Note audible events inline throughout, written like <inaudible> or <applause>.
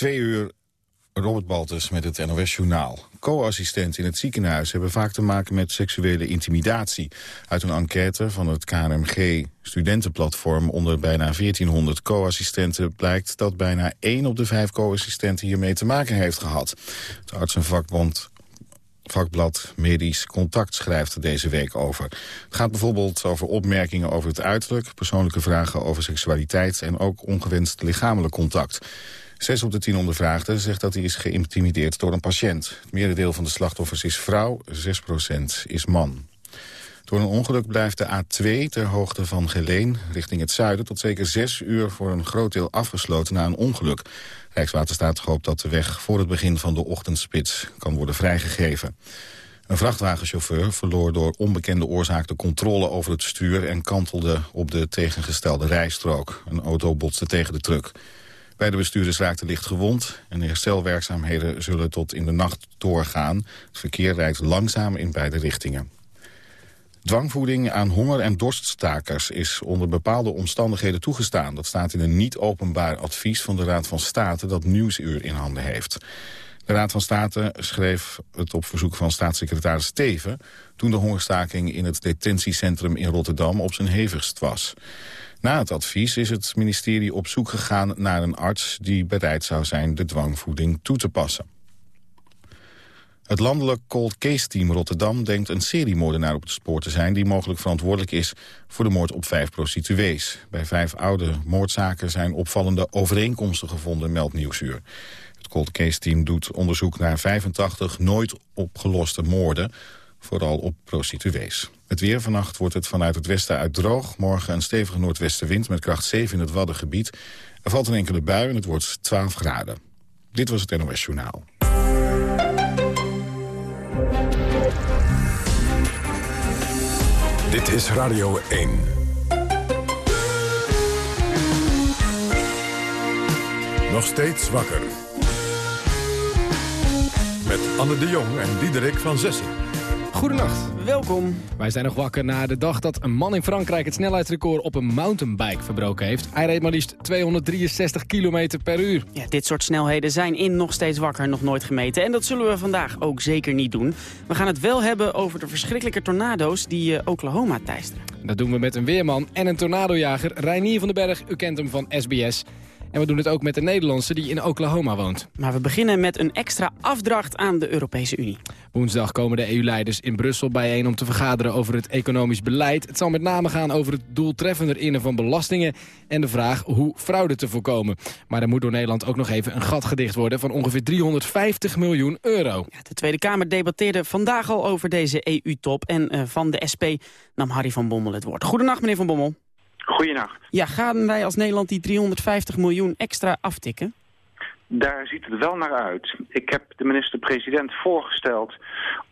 Twee uur Robert Baltus met het NOS-journaal. Co-assistenten in het ziekenhuis hebben vaak te maken met seksuele intimidatie. Uit een enquête van het KNMG studentenplatform onder bijna 1400 co-assistenten blijkt dat bijna 1 op de 5 co-assistenten hiermee te maken heeft gehad. Het artsenvakbond vakblad Medisch Contact schrijft deze week over. Het gaat bijvoorbeeld over opmerkingen over het uiterlijk... persoonlijke vragen over seksualiteit en ook ongewenst lichamelijk contact. Zes op de tien ondervraagden zegt dat hij is geïntimideerd door een patiënt. Het merendeel van de slachtoffers is vrouw, 6% is man. Door een ongeluk blijft de A2 ter hoogte van Geleen richting het zuiden... tot zeker zes uur voor een groot deel afgesloten na een ongeluk. Rijkswaterstaat hoopt dat de weg voor het begin van de ochtendspits kan worden vrijgegeven. Een vrachtwagenchauffeur verloor door onbekende oorzaak de controle over het stuur... en kantelde op de tegengestelde rijstrook. Een auto botste tegen de truck. Beide bestuurders raakten licht gewond en de herstelwerkzaamheden zullen tot in de nacht doorgaan. Het verkeer rijdt langzaam in beide richtingen. Dwangvoeding aan honger- en dorststakers is onder bepaalde omstandigheden toegestaan. Dat staat in een niet-openbaar advies van de Raad van State dat Nieuwsuur in handen heeft. De Raad van State schreef het op verzoek van staatssecretaris Steven... toen de hongerstaking in het detentiecentrum in Rotterdam op zijn hevigst was. Na het advies is het ministerie op zoek gegaan naar een arts... die bereid zou zijn de dwangvoeding toe te passen. Het landelijk cold case team Rotterdam denkt een seriemoordenaar op het spoor te zijn... die mogelijk verantwoordelijk is voor de moord op vijf prostituees. Bij vijf oude moordzaken zijn opvallende overeenkomsten gevonden, meldt Nieuwsuur. Het cold case team doet onderzoek naar 85 nooit opgeloste moorden vooral op prostituees. Het weer vannacht wordt het vanuit het westen uit droog. Morgen een stevige noordwestenwind met kracht 7 in het Waddengebied. Er valt een enkele bui en het wordt 12 graden. Dit was het NOS Journaal. Dit is Radio 1. Nog steeds wakker. Met Anne de Jong en Diederik van Zessen. Goedenacht. Welkom. Wij zijn nog wakker na de dag dat een man in Frankrijk het snelheidsrecord op een mountainbike verbroken heeft. Hij reed maar liefst 263 km per uur. Ja, dit soort snelheden zijn in nog steeds wakker nog nooit gemeten. En dat zullen we vandaag ook zeker niet doen. We gaan het wel hebben over de verschrikkelijke tornado's die uh, Oklahoma teisteren. Dat doen we met een weerman en een tornadojager. Reinier van den Berg, u kent hem van SBS. En we doen het ook met de Nederlandse die in Oklahoma woont. Maar we beginnen met een extra afdracht aan de Europese Unie. Woensdag komen de EU-leiders in Brussel bijeen om te vergaderen over het economisch beleid. Het zal met name gaan over het doeltreffender innen van belastingen... en de vraag hoe fraude te voorkomen. Maar er moet door Nederland ook nog even een gat gedicht worden... van ongeveer 350 miljoen euro. Ja, de Tweede Kamer debatteerde vandaag al over deze EU-top... en uh, van de SP nam Harry van Bommel het woord. Goedenacht, meneer van Bommel. Goedenacht. Ja, gaan wij als Nederland die 350 miljoen extra aftikken? Daar ziet het wel naar uit. Ik heb de minister-president voorgesteld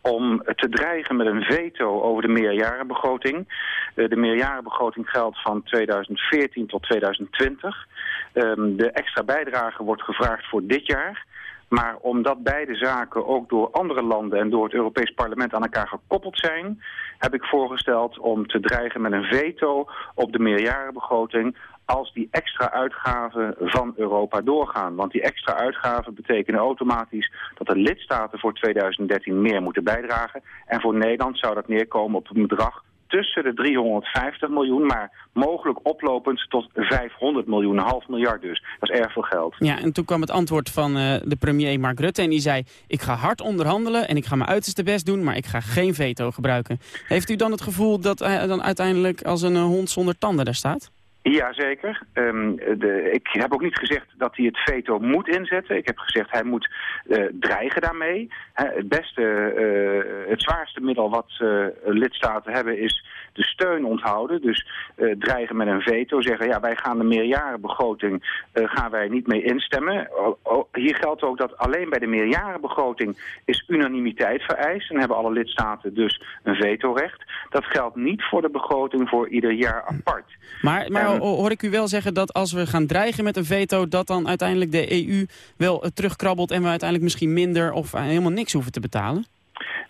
om te dreigen met een veto over de meerjarenbegroting. Eh, de meerjarenbegroting geldt van 2014 tot 2020. Ehm, de extra bijdrage wordt gevraagd voor dit jaar. Maar omdat beide zaken ook door andere landen en door het Europees Parlement aan elkaar gekoppeld zijn, heb ik voorgesteld om te dreigen met een veto op de meerjarenbegroting als die extra uitgaven van Europa doorgaan. Want die extra uitgaven betekenen automatisch dat de lidstaten voor 2013 meer moeten bijdragen. En voor Nederland zou dat neerkomen op een bedrag tussen de 350 miljoen, maar mogelijk oplopend tot 500 miljoen, een half miljard dus. Dat is erg veel geld. Ja, en toen kwam het antwoord van uh, de premier Mark Rutte en die zei... ik ga hard onderhandelen en ik ga mijn uiterste best doen, maar ik ga geen veto gebruiken. Heeft u dan het gevoel dat hij dan uiteindelijk als een hond zonder tanden daar staat? Jazeker. Um, de, ik heb ook niet gezegd dat hij het veto moet inzetten. Ik heb gezegd hij moet uh, dreigen daarmee. het beste, uh, het zwaarste middel wat uh, lidstaten hebben is de steun onthouden. Dus dreigen met een veto. Zeggen ja wij gaan de meerjarenbegroting gaan wij niet mee instemmen. hier geldt ook dat alleen bij de meerjarenbegroting is unanimiteit vereist. En hebben alle lidstaten dus een vetorecht. Dat geldt niet voor de begroting voor ieder jaar apart. Maar, maar hoor ik u wel zeggen dat als we gaan dreigen met een veto... dat dan uiteindelijk de EU wel terugkrabbelt... en we uiteindelijk misschien minder of helemaal niks hoeven te betalen?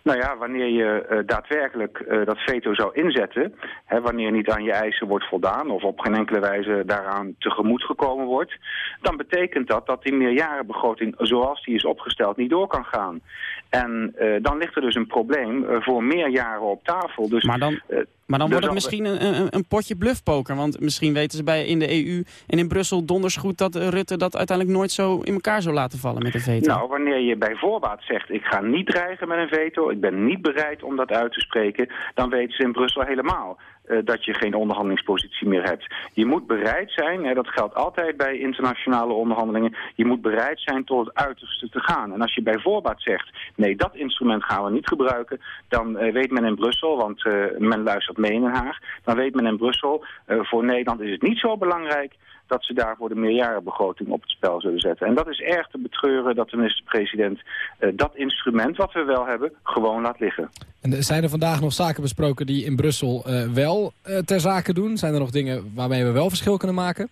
Nou ja, wanneer je uh, daadwerkelijk uh, dat veto zou inzetten, hè, wanneer niet aan je eisen wordt voldaan of op geen enkele wijze daaraan tegemoet gekomen wordt, dan betekent dat dat die meerjarenbegroting zoals die is opgesteld niet door kan gaan. En uh, dan ligt er dus een probleem voor meer jaren op tafel. Dus, maar dan, maar dan wordt het misschien een, een, potje bluffpoker. Want misschien weten ze bij in de EU en in Brussel donders goed dat Rutte dat uiteindelijk nooit zo in elkaar zou laten vallen met een veto. Nou, wanneer je bij voorbaat zegt ik ga niet dreigen met een veto, ik ben niet bereid om dat uit te spreken, dan weten ze in Brussel helemaal dat je geen onderhandelingspositie meer hebt. Je moet bereid zijn, hè, dat geldt altijd bij internationale onderhandelingen, je moet bereid zijn tot het uiterste te gaan. En als je bij voorbaat zegt, nee, dat instrument gaan we niet gebruiken, dan uh, weet men in Brussel, want uh, men luistert mee in Den Haag, dan weet men in Brussel, voor Nederland is het niet zo belangrijk dat ze daarvoor de meerjarenbegroting op het spel zullen zetten. En dat is erg te betreuren dat de minister-president uh, dat instrument wat we wel hebben gewoon laat liggen. En zijn er vandaag nog zaken besproken die in Brussel uh, wel uh, ter zake doen? Zijn er nog dingen waarmee we wel verschil kunnen maken?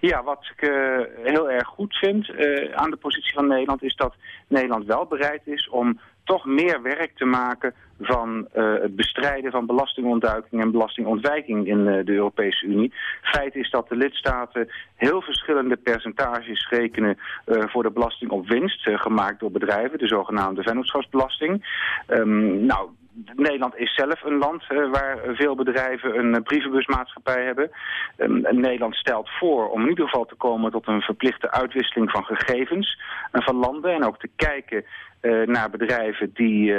Ja, wat ik uh, heel erg goed vind uh, aan de positie van Nederland... is dat Nederland wel bereid is om toch meer werk te maken van uh, het bestrijden van belastingontduiking en belastingontwijking in uh, de Europese Unie. Feit is dat de lidstaten heel verschillende percentages rekenen uh, voor de belasting op winst, gemaakt door bedrijven, de zogenaamde vennootschapsbelasting. Um, nou, Nederland is zelf een land waar veel bedrijven een uh, brievenbusmaatschappij hebben. Um, Nederland stelt voor om in ieder geval te komen tot een verplichte uitwisseling van gegevens van landen. En ook te kijken uh, naar bedrijven die uh,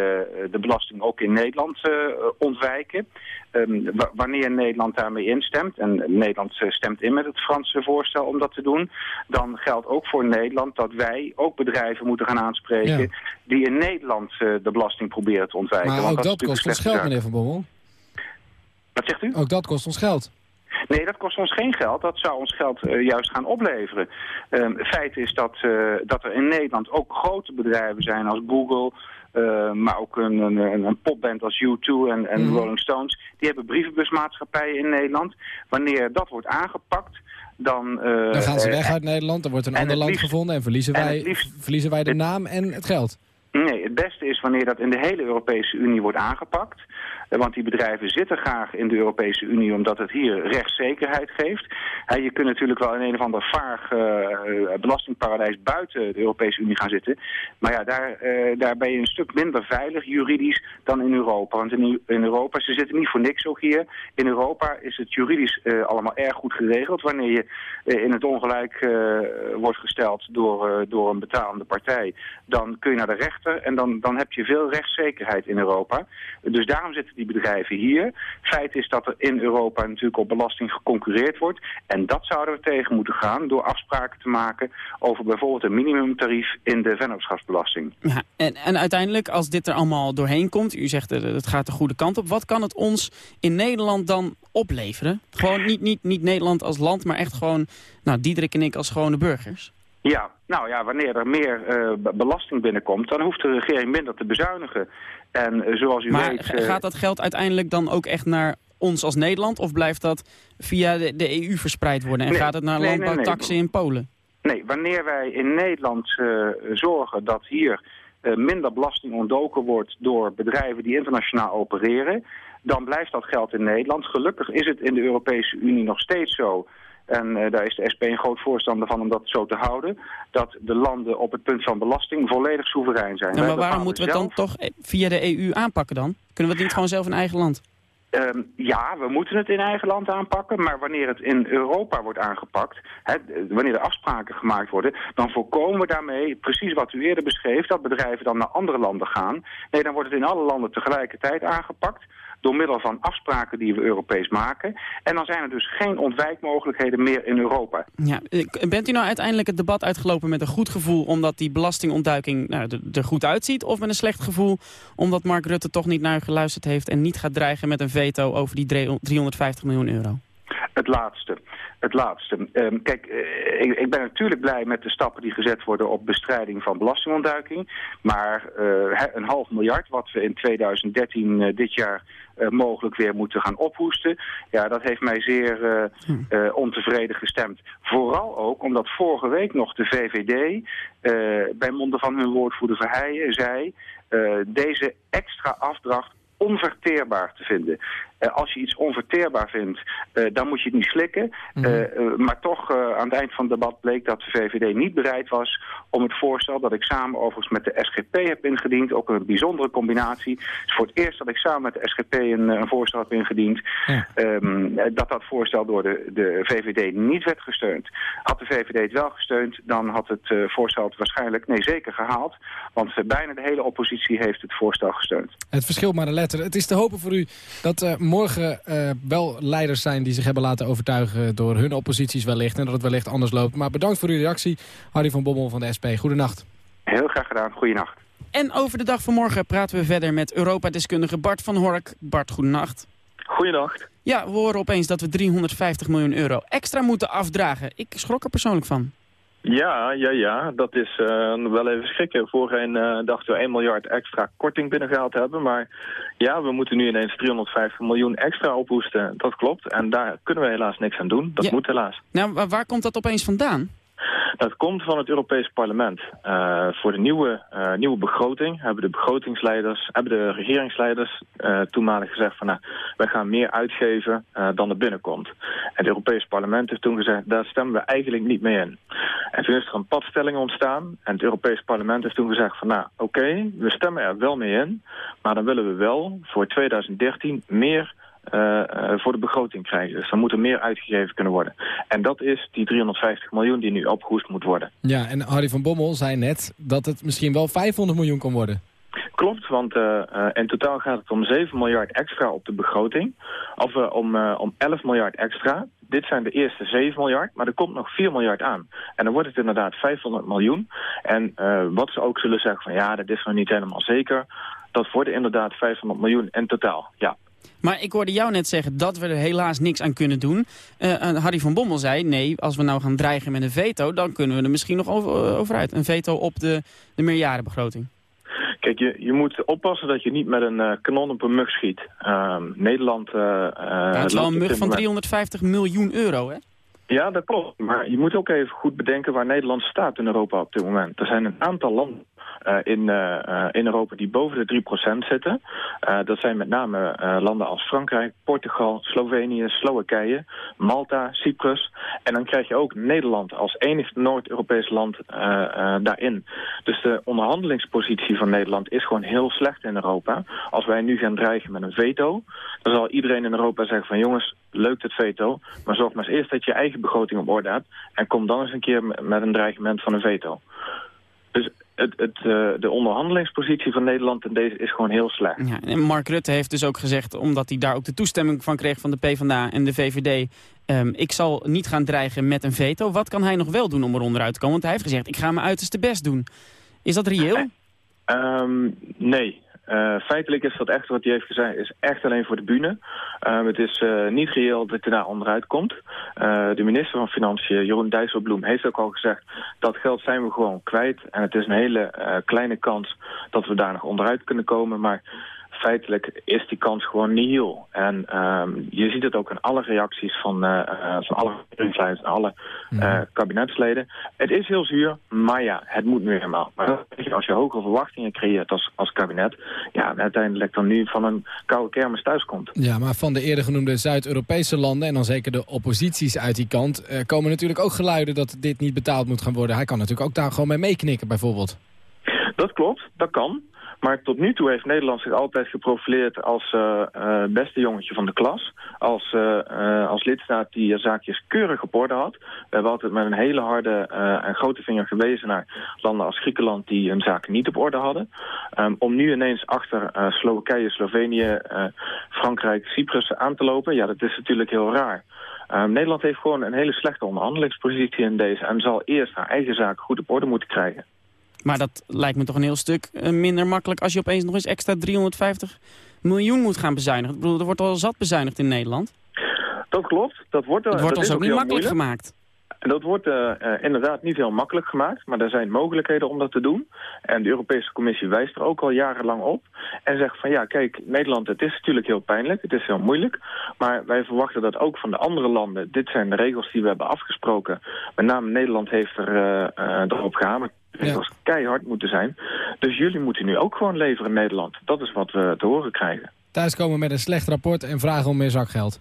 de belasting ook in Nederland uh, ontwijken. Um, wanneer Nederland daarmee instemt, en Nederland stemt in met het Franse voorstel om dat te doen, dan geldt ook voor Nederland dat wij ook bedrijven moeten gaan aanspreken ja. die in Nederland de belasting proberen te ontwijken. Maar ook dat, dat kost ons geld, meneer Van Bommel. Wat zegt u? Ook dat kost ons geld. Nee, dat kost ons geen geld. Dat zou ons geld uh, juist gaan opleveren. Um, feit is dat, uh, dat er in Nederland ook grote bedrijven zijn als Google... Uh, maar ook een, een, een popband als U2 en, en mm. Rolling Stones. Die hebben brievenbusmaatschappijen in Nederland. Wanneer dat wordt aangepakt... Dan, dan gaan ze weg uit Nederland, dan wordt een ander land liefst, gevonden... en verliezen wij, en liefst, verliezen wij de naam en het geld. Nee, het beste is wanneer dat in de hele Europese Unie wordt aangepakt. Want die bedrijven zitten graag in de Europese Unie omdat het hier rechtszekerheid geeft. je kunt natuurlijk wel in een of ander vaag uh, belastingparadijs buiten de Europese Unie gaan zitten. Maar ja, daar, daar ben je een stuk minder veilig juridisch dan in Europa. Want in, Europa, ze zitten niet voor niks ook hier. In Europa is het juridisch allemaal erg goed geregeld. Wanneer je in het ongelijk wordt gesteld door, door een betalende partij, dan kun je naar de rechter en dan, dan heb je veel rechtszekerheid in Europa. Dus daarom zitten die bedrijven hier. Feit is dat er in Europa natuurlijk op belasting geconcurreerd wordt. En dat zouden we tegen moeten gaan door afspraken te maken over bijvoorbeeld een minimumtarief in de vennootschapsbelasting. Ja, en, en uiteindelijk, als dit er allemaal doorheen komt, u zegt dat het gaat de goede kant op, wat kan het ons in Nederland dan opleveren? Gewoon niet, niet, niet Nederland als land, maar echt gewoon, nou, Diederik en ik als gewone burgers. Ja, nou ja, wanneer er meer uh, belasting binnenkomt, dan hoeft de regering minder te bezuinigen. En uh, zoals u maar weet... Uh, gaat dat geld uiteindelijk dan ook echt naar ons als Nederland? Of blijft dat via de, de EU verspreid worden? En nee, gaat het naar nee, landbouwtaxen nee, in Polen? Nee, wanneer wij in Nederland zorgen dat hier minder belasting ontdoken wordt door bedrijven die internationaal opereren, dan blijft dat geld in Nederland. Gelukkig is het in de Europese Unie nog steeds zo en uh, daar is de SP een groot voorstander van om dat zo te houden. Dat de landen op het punt van belasting volledig soeverein zijn. Maar waarom moeten we het dan toch via de EU aanpakken dan? Kunnen we het niet gewoon zelf in eigen land? Um, ja, we moeten het in eigen land aanpakken, maar wanneer het in Europa wordt aangepakt, wanneer er afspraken gemaakt worden, dan voorkomen we daarmee precies wat u eerder beschreef, dat bedrijven dan naar andere landen gaan. Nee, dan wordt het in alle landen tegelijkertijd aangepakt door middel van afspraken die we Europees maken. En dan zijn er dus geen ontwijkmogelijkheden meer in Europa. Ja, bent u nou uiteindelijk het debat uitgelopen met een goed gevoel... omdat die belastingontduiking nou, er goed uitziet... of met een slecht gevoel omdat Mark Rutte toch niet naar u geluisterd heeft... en niet gaat dreigen met een veto over die 350 miljoen euro? Het laatste. Het laatste. Ehm, kijk, eh, ik, ik, ben natuurlijk blij met de stappen die gezet worden op bestrijding van belastingontduiking. Maar uh, een half miljard, wat we in 2013 uh, dit jaar mogelijk weer moeten gaan ophoesten. Ja, dat heeft mij zeer hm. ontevreden gestemd. Vooral ook omdat vorige week nog de VVD bij monden van hun woordvoerder Verheijen zei... deze extra afdracht onverteerbaar te vinden. Uh, als je iets onverteerbaar vindt, uh, dan moet je het niet slikken. Mm -hmm. maar toch, aan het eind van het debat bleek dat de VVD niet bereid was om het voorstel dat ik samen overigens met de SGP heb ingediend, ook een bijzondere combinatie. Het is voor het eerst dat ik samen met de SGP een, een voorstel heb ingediend, ja. um, dat dat voorstel door de, de VVD niet werd gesteund. Had de VVD het wel gesteund, dan had het voorstel het waarschijnlijk, nee zeker gehaald, want bijna de hele oppositie heeft het voorstel gesteund. Het verschil maar een letter. Het is te hopen voor u dat morgen uh, wel leiders zijn die zich hebben laten overtuigen door hun opposities wellicht. En dat het wellicht anders loopt. Maar bedankt voor uw reactie. Harry van Bommel van de SP. Goedenacht. Heel graag gedaan. Goedenacht. En over de dag van morgen praten we verder met Europa-deskundige Bart van Hork. Bart, goedenacht. Goedenacht. Ja, we horen opeens dat we 350 miljoen euro extra moeten afdragen. Ik schrok er persoonlijk van. Ja, ja, ja. Dat is uh, wel even schrikken. Voorheen uh, dachten we 1 miljard extra korting binnengehaald hebben. Maar ja, we moeten nu ineens 350 miljoen extra ophoesten. Dat klopt. En daar kunnen we helaas niks aan doen. Dat moet helaas. Nou, waar komt dat opeens vandaan? Dat komt van het Europees Parlement. Uh, voor de nieuwe, uh, nieuwe begroting hebben de begrotingsleiders, hebben de regeringsleiders uh, toenmalig gezegd van nou, wij gaan meer uitgeven dan er binnenkomt. En het Europees Parlement heeft toen gezegd, daar stemmen we eigenlijk niet mee in. En toen is er een padstelling ontstaan en het Europees Parlement heeft toen gezegd van nou, oké, we stemmen er wel mee in, maar dan willen we wel voor 2013 meer uh, voor de begroting krijgen. Dus dan moet er meer uitgegeven kunnen worden. En dat is die 350 miljoen die nu opgehoest moet worden. Ja, en Harry van Bommel zei net dat het misschien wel 500 miljoen kan worden. Klopt, want uh, in totaal gaat het om 7 miljard extra op de begroting. Of uh, om, om 11 miljard extra. Dit zijn de eerste 7 miljard, maar er komt nog 4 miljard aan. En dan wordt het inderdaad 500 miljoen. En wat ze ook zullen zeggen van ja, dat is nog niet helemaal zeker. Dat worden inderdaad 500 miljoen in totaal, ja. Maar ik hoorde jou net zeggen dat we er helaas niks aan kunnen doen. Uh, Harry van Bommel zei, nee, als we nou gaan dreigen met een veto... dan kunnen we er misschien nog over, over uit. Een veto op de, de meerjarenbegroting. Kijk, je, je moet oppassen dat je niet met een uh, kanon op een mug schiet. Uh, Nederland... Ja, het is wel een mug van 350 miljoen euro, hè? Ja, dat klopt. Maar je moet ook even goed bedenken waar Nederland staat in Europa op dit moment. Er zijn een aantal landen in, uh, in Europa die boven de 3% zitten. Dat zijn met name landen als Frankrijk, Portugal, Slovenië, Slowakije, Malta, Cyprus. En dan krijg je ook Nederland als enig Noord-Europees land daarin. Dus de onderhandelingspositie van Nederland is gewoon heel slecht in Europa. Als wij nu gaan dreigen met een veto, dan zal iedereen in Europa zeggen van jongens, leuk het veto, maar zorg maar eens eerst dat je eigen begroting op orde hebt en kom dan eens een keer met een dreigement van een veto. Het, het, uh, de onderhandelingspositie van Nederland in deze is gewoon heel slecht. Ja, en Mark Rutte heeft dus ook gezegd, omdat hij daar ook de toestemming van kreeg van de PvdA en de VVD... Um, ik zal niet gaan dreigen met een veto. Wat kan hij nog wel doen om eronder uit te komen? Want hij heeft gezegd, ik ga mijn uiterste best doen. Is dat reëel? Um, nee, uh, feitelijk is dat echt wat hij heeft gezegd, is echt alleen voor de bühne. Uh, het is uh, niet reëel dat hij daar onderuit komt. de minister van Financiën, Jeroen Dijsselbloem, heeft ook al gezegd... dat geld zijn we gewoon kwijt. En het is een hele kleine kans dat we daar nog onderuit kunnen komen. Maar feitelijk is die kans gewoon nihil. En um, je ziet het ook in alle reacties van, uh, van alle regeringsleiders en alle uh, kabinetsleden. Het is heel zuur, maar ja, het moet nu helemaal. Maar als je hoge verwachtingen creëert als, als kabinet... ja, uiteindelijk dan nu van een koude kermis thuiskomt. Ja, maar van de eerder genoemde Zuid-Europese landen... en dan zeker de opposities uit die kant... Uh, komen natuurlijk ook geluiden dat dit niet betaald moet gaan worden. Hij kan natuurlijk ook daar gewoon mee meeknikken bijvoorbeeld. Dat klopt, dat kan. Maar tot nu toe heeft Nederland zich altijd geprofileerd als uh, uh, beste jongetje van de klas. Als, uh, als lidstaat die zaakjes keurig op orde had. We hebben altijd met een hele harde en grote vinger gewezen naar landen als Griekenland die hun zaken niet op orde hadden. Um, om nu ineens achter Slowakije, Slovenië, Frankrijk, Cyprus aan te lopen, ja dat is natuurlijk heel raar. Um, Nederland heeft gewoon een hele slechte onderhandelingspositie in deze en zal eerst haar eigen zaken goed op orde moeten krijgen. Maar dat lijkt me toch een heel stuk uh, minder makkelijk als je opeens nog eens extra 350 miljoen moet gaan bezuinigen. Ik bedoel, er wordt al zat bezuinigd in Nederland. Dat klopt. Dat wordt, wordt dat ons is ook niet heel makkelijk moeilijk. gemaakt. En dat wordt uh, uh, inderdaad niet heel makkelijk gemaakt, maar er zijn mogelijkheden om dat te doen. En de Europese Commissie wijst er ook al jarenlang op. En zegt van ja, kijk, Nederland, het is natuurlijk heel pijnlijk, het is heel moeilijk. Maar wij verwachten dat ook van de andere landen. Dit zijn de regels die we hebben afgesproken. Met name Nederland heeft er uh, erop gehamerd. Regels ja. keihard moeten zijn. Dus jullie moeten nu ook gewoon leveren in Nederland. Dat is wat we te horen krijgen. Thuiskomen met een slecht rapport en vragen om meer zakgeld.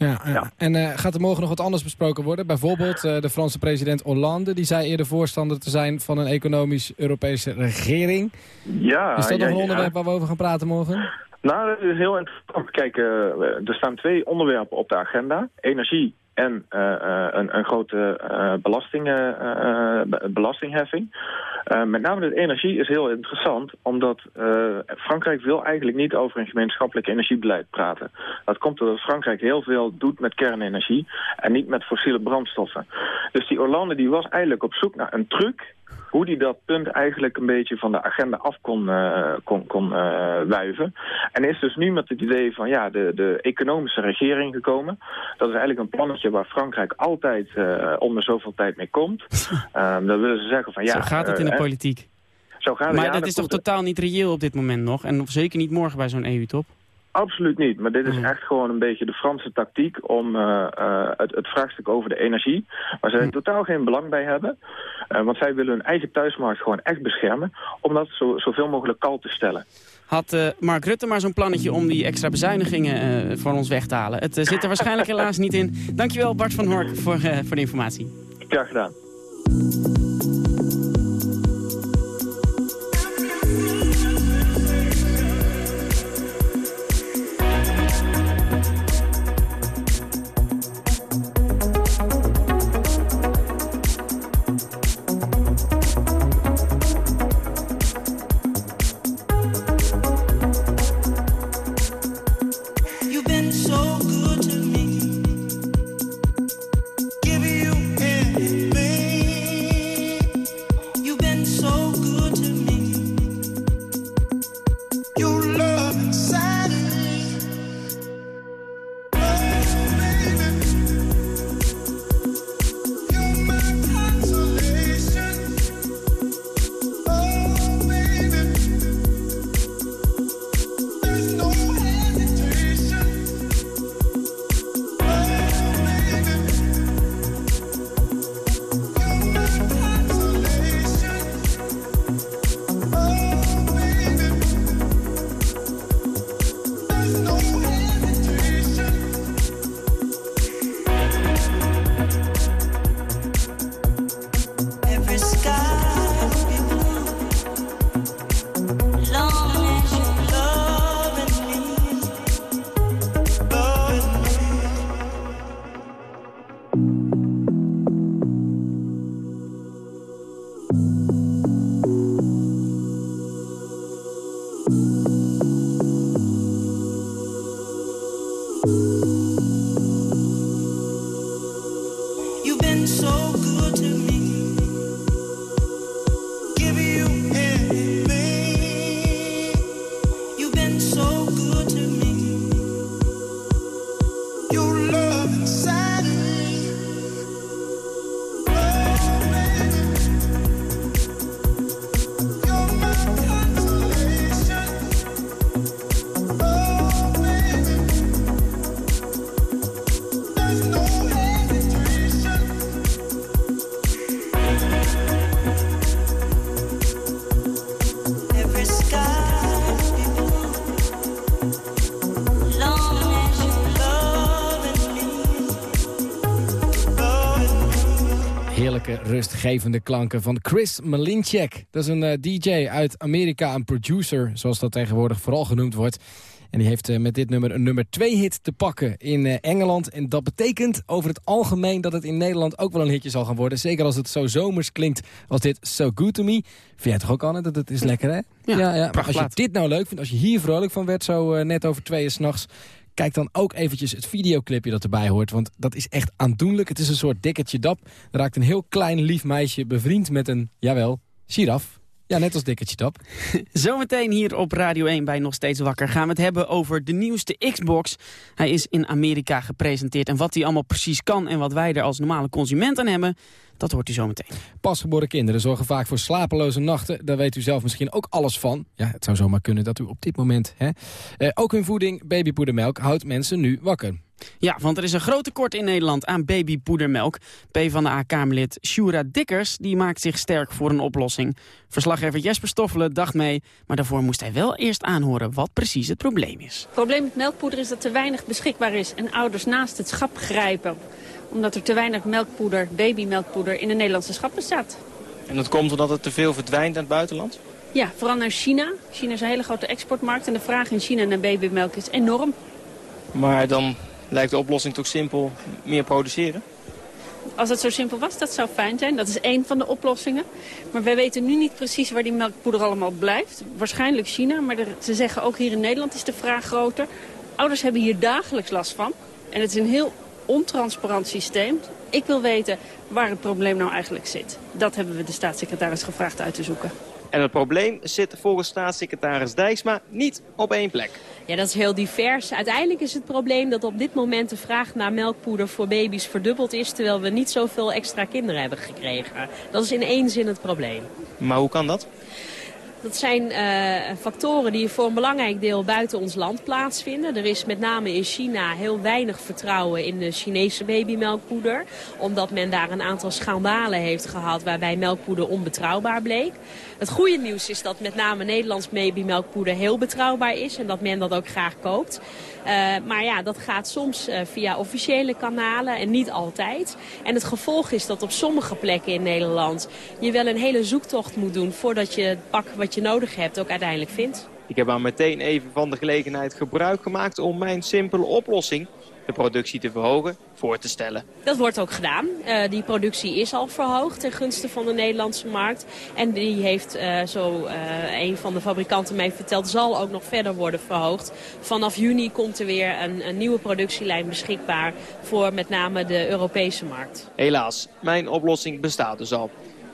Ja, ja. en uh, gaat er morgen nog wat anders besproken worden? Bijvoorbeeld uh, de Franse president Hollande, die zei eerder voorstander te zijn van een economisch Europese regering. Ja, is dat ja, nog een onderwerp ja. waar we over gaan praten morgen? Nou, dat is heel interessant. Kijk, uh, er staan twee onderwerpen op de agenda. Energie en een, een, grote belasting, belastingheffing. Met name de energie is heel interessant, omdat Frankrijk wil eigenlijk niet over een gemeenschappelijk energiebeleid praten. Dat komt omdat Frankrijk heel veel doet met kernenergie en niet met fossiele brandstoffen. Dus die Hollande die was eigenlijk op zoek naar een truc hoe die dat punt eigenlijk een beetje van de agenda af kon, uh, kon, kon uh, wuiven. En is dus nu met het idee van ja, de, de economische regering gekomen. Dat is eigenlijk een plannetje waar Frankrijk altijd uh, om de zoveel tijd mee komt. um, <laughs> dan willen ze zeggen van ja... Zo gaat het in de politiek. Zo gaat het, maar ja, dat is toch totaal niet reëel op dit moment nog? En zeker niet morgen bij zo'n EU-top? Absoluut niet, maar dit is mm. echt gewoon een beetje de Franse tactiek om uh, uh, het, het, vraagstuk over de energie, waar zij mm. totaal geen belang bij hebben. Uh, want zij willen hun eigen thuismarkt gewoon echt beschermen, om dat zo, zoveel mogelijk kal te stellen. Had Mark Rutte maar zo'n plannetje om die extra bezuinigingen voor ons weg te halen. Het zit er waarschijnlijk helaas niet in. Dankjewel Bart van Hork voor, voor de informatie. Graag gedaan. Rustgevende klanken van Chris Malinchek. Dat is een uh, DJ uit Amerika, een producer, zoals dat tegenwoordig vooral genoemd wordt. En die heeft uh, met dit nummer een nummer 2 hit te pakken in uh, Engeland. En dat betekent over het algemeen dat het in Nederland ook wel een hitje zal gaan worden. Zeker als het zo zomers klinkt als dit So Good To Me. Vind jij toch ook, Anne, dat het is lekker, hè? Ja, ja, ja. Maar als je dit nou leuk vindt, als je hier vrolijk van werd, zo net over tweeën s'nachts... Kijk dan ook eventjes het videoclipje dat erbij hoort. Want dat is echt aandoenlijk. Het is een soort dikketje dap. Er raakt een heel klein lief meisje bevriend met een, jawel, giraf. Ja, net als Dikkertje Tap. <laughs> Zometeen hier op Radio 1 bij Nog Steeds Wakker gaan we het hebben over de nieuwste Xbox. Hij is in Amerika gepresenteerd en wat hij allemaal precies kan en wat wij er als normale consument aan hebben, dat hoort u zometeen. Pasgeboren kinderen zorgen vaak voor slapeloze nachten. Daar weet u zelf misschien ook alles van. Ja, het zou zomaar kunnen dat u op dit moment... Hè, eh, ook hun voeding, babypoedermelk, houdt mensen nu wakker. Ja, want er is een groot tekort in Nederland aan babypoedermelk. PvdA-Kamerlid Shura Dikkers die maakt zich sterk voor een oplossing. Verslaggever Jesper Stoffelen dacht mee, maar daarvoor moest hij wel eerst aanhoren wat precies het probleem is. Het probleem met melkpoeder is dat er weinig beschikbaar is en ouders naast het schap grijpen. Omdat er te weinig melkpoeder, babymelkpoeder in de Nederlandse schappen staat. En dat komt omdat het te veel verdwijnt aan het buitenland? Ja, vooral naar China. China is een hele grote exportmarkt en de vraag in China naar babymelk is enorm. Maar dan lijkt de oplossing toch simpel meer produceren? Als het zo simpel was, dat zou fijn zijn. Dat is één van de oplossingen. Maar wij weten nu niet precies waar die melkpoeder allemaal blijft. Waarschijnlijk China, maar ze zeggen ook hier in Nederland is de vraag groter. Ouders hebben hier dagelijks last van. En het is een heel ontransparant systeem. Ik wil weten waar het probleem nou eigenlijk zit. Dat hebben we de staatssecretaris gevraagd uit te zoeken. En het probleem zit volgens staatssecretaris Dijksma niet op één plek. Ja, dat is heel divers. Uiteindelijk is het probleem dat op dit moment de vraag naar melkpoeder voor baby's verdubbeld is... terwijl we niet zoveel extra kinderen hebben gekregen. Dat is in één zin het probleem. Maar hoe kan dat? Dat zijn uh, factoren die voor een belangrijk deel buiten ons land plaatsvinden. Er is met name in China heel weinig vertrouwen in de Chinese babymelkpoeder. Omdat men daar een aantal schandalen heeft gehad waarbij melkpoeder onbetrouwbaar bleek. Het goede nieuws is dat met name Nederlands babymelkpoeder heel betrouwbaar is. En dat men dat ook graag koopt. Uh, maar ja, dat gaat soms uh, via officiële kanalen en niet altijd. En het gevolg is dat op sommige plekken in Nederland je wel een hele zoektocht moet doen voordat je het pak wat je nodig hebt ook uiteindelijk vindt. Ik heb aan meteen even van de gelegenheid gebruik gemaakt om mijn simpele oplossing de productie te verhogen, voor te stellen. Dat wordt ook gedaan. Uh, die productie is al verhoogd ten gunste van de Nederlandse markt. En die heeft, uh, zo uh, een van de fabrikanten mij verteld, zal ook nog verder worden verhoogd. Vanaf juni komt er weer een, een nieuwe productielijn beschikbaar voor met name de Europese markt. Helaas, mijn oplossing bestaat dus al.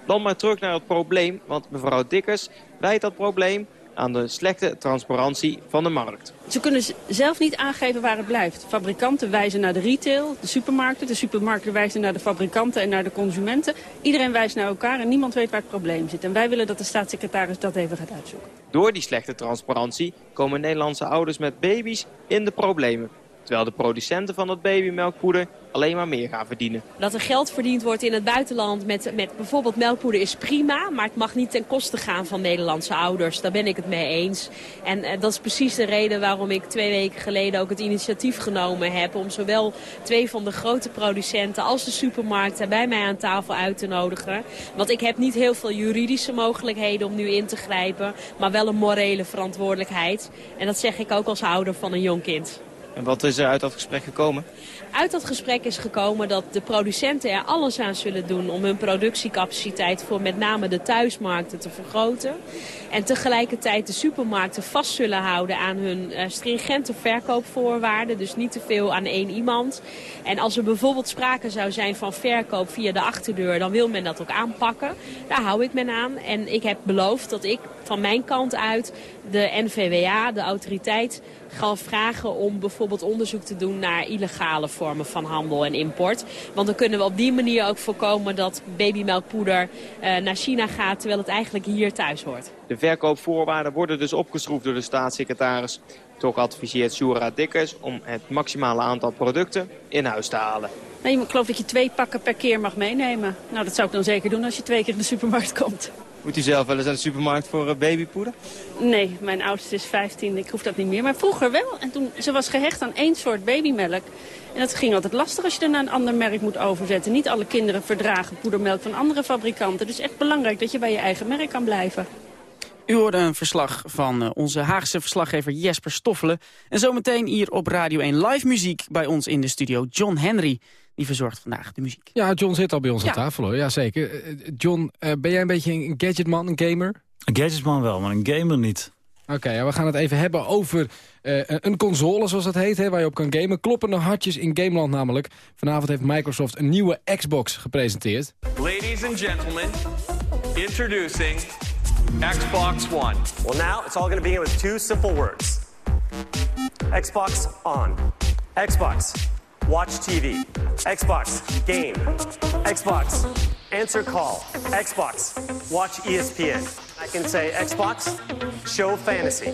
Dan maar terug naar het probleem, want mevrouw Dikkers wijt dat probleem aan de slechte transparantie van de markt. Ze kunnen zelf niet aangeven waar het blijft. Fabrikanten wijzen naar de retail, de supermarkten. De supermarkten wijzen naar de fabrikanten en naar de consumenten. Iedereen wijst naar elkaar en niemand weet waar het probleem zit. En wij willen dat de staatssecretaris dat even gaat uitzoeken. Door die slechte transparantie komen Nederlandse ouders met baby's in de problemen. Terwijl de producenten van het babymelkpoeder alleen maar meer gaan verdienen. Dat er geld verdiend wordt in het buitenland met, met bijvoorbeeld melkpoeder is prima. Maar het mag niet ten koste gaan van Nederlandse ouders. Daar ben ik het mee eens. En uh, dat is precies de reden waarom ik twee weken geleden ook het initiatief genomen heb. Om zowel twee van de grote producenten als de supermarkten bij mij aan tafel uit te nodigen. Want ik heb niet heel veel juridische mogelijkheden om nu in te grijpen. Maar wel een morele verantwoordelijkheid. En dat zeg ik ook als ouder van een jong kind. En wat is er uit dat gesprek gekomen? Uit dat gesprek is gekomen dat de producenten er alles aan zullen doen om hun productiecapaciteit voor met name de thuismarkten te vergroten. En tegelijkertijd de supermarkten vast zullen houden aan hun uh, stringente verkoopvoorwaarden. Dus niet te veel aan één iemand. En als er bijvoorbeeld sprake zou zijn van verkoop via de achterdeur, dan wil men dat ook aanpakken. Daar hou ik men aan. En ik heb beloofd dat ik van mijn kant uit de NVWA, de autoriteit, ga vragen om bijvoorbeeld onderzoek te doen naar illegale vormen van handel en import. Want dan kunnen we op die manier ook voorkomen dat babymelkpoeder uh, naar China gaat, terwijl het eigenlijk hier thuis hoort. De verkoopvoorwaarden worden dus opgeschroefd door de staatssecretaris. Toch adviseert Shura Dikkers om het maximale aantal producten in huis te halen. Nee, ik geloof dat je twee pakken per keer mag meenemen. Nou, dat zou ik dan zeker doen als je twee keer in de supermarkt <laughs> komt. Moet u zelf wel eens aan de supermarkt voor babypoeder? Nee, mijn oudste is 15, ik hoef dat niet meer. Maar vroeger wel. En toen, ze was gehecht aan één soort babymelk. En dat ging altijd lastig als je er naar een ander merk moet overzetten. Niet alle kinderen verdragen poedermelk van andere fabrikanten. Dus echt belangrijk dat je bij je eigen merk kan blijven. U hoorde een verslag van onze Haagse verslaggever Jesper Stoffelen. En zometeen hier op Radio 1 live muziek bij ons in de studio John Henry. Die verzorgt vandaag de muziek. Ja, John zit al bij ons Ja. aan tafel hoor. Jazeker. Eh, John, eh, ben jij een beetje een gadgetman, een gamer? Een gadgetman wel, maar een gamer niet. Oké, ja, we gaan het even hebben over eh, een console, zoals dat heet, hè, waar je op kan gamen. Kloppende hartjes in Gameland namelijk. Vanavond heeft Microsoft een nieuwe Xbox gepresenteerd. Ladies and gentlemen, introducing Xbox One. Well, now it's all going to begin with two simple words Xbox on. Xbox, watch TV. Xbox, game. Xbox, answer call. Xbox, watch ESPN. I can say Xbox, show fantasy.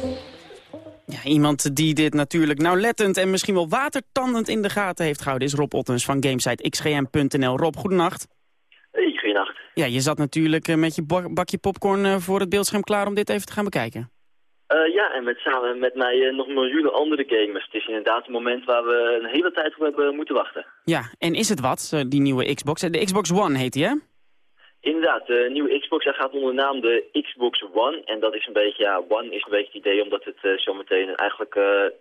Ja, iemand die dit natuurlijk nauwlettend en misschien wel watertandend in de gaten heeft gehouden... is Rob Ottens van gamesite xgm.nl. Rob, goedenacht. Hey, goedenacht. Ja, je zat natuurlijk eh, met je bak- bakje popcorn eh, voor het beeldscherm klaar om dit even te gaan bekijken. Eh, ja, en met, samen met mij eh, nog miljoenen andere gamers. Het is inderdaad een moment waar we een hele tijd op hebben moeten wachten. Ja, en is het wat, die nieuwe Xbox? Eh, De Xbox One heet die, hè? Inderdaad, de nieuwe Xbox hij gaat onder de naam de Xbox One. En dat is een beetje, ja, One is een beetje het idee omdat het eh, zometeen eigenlijk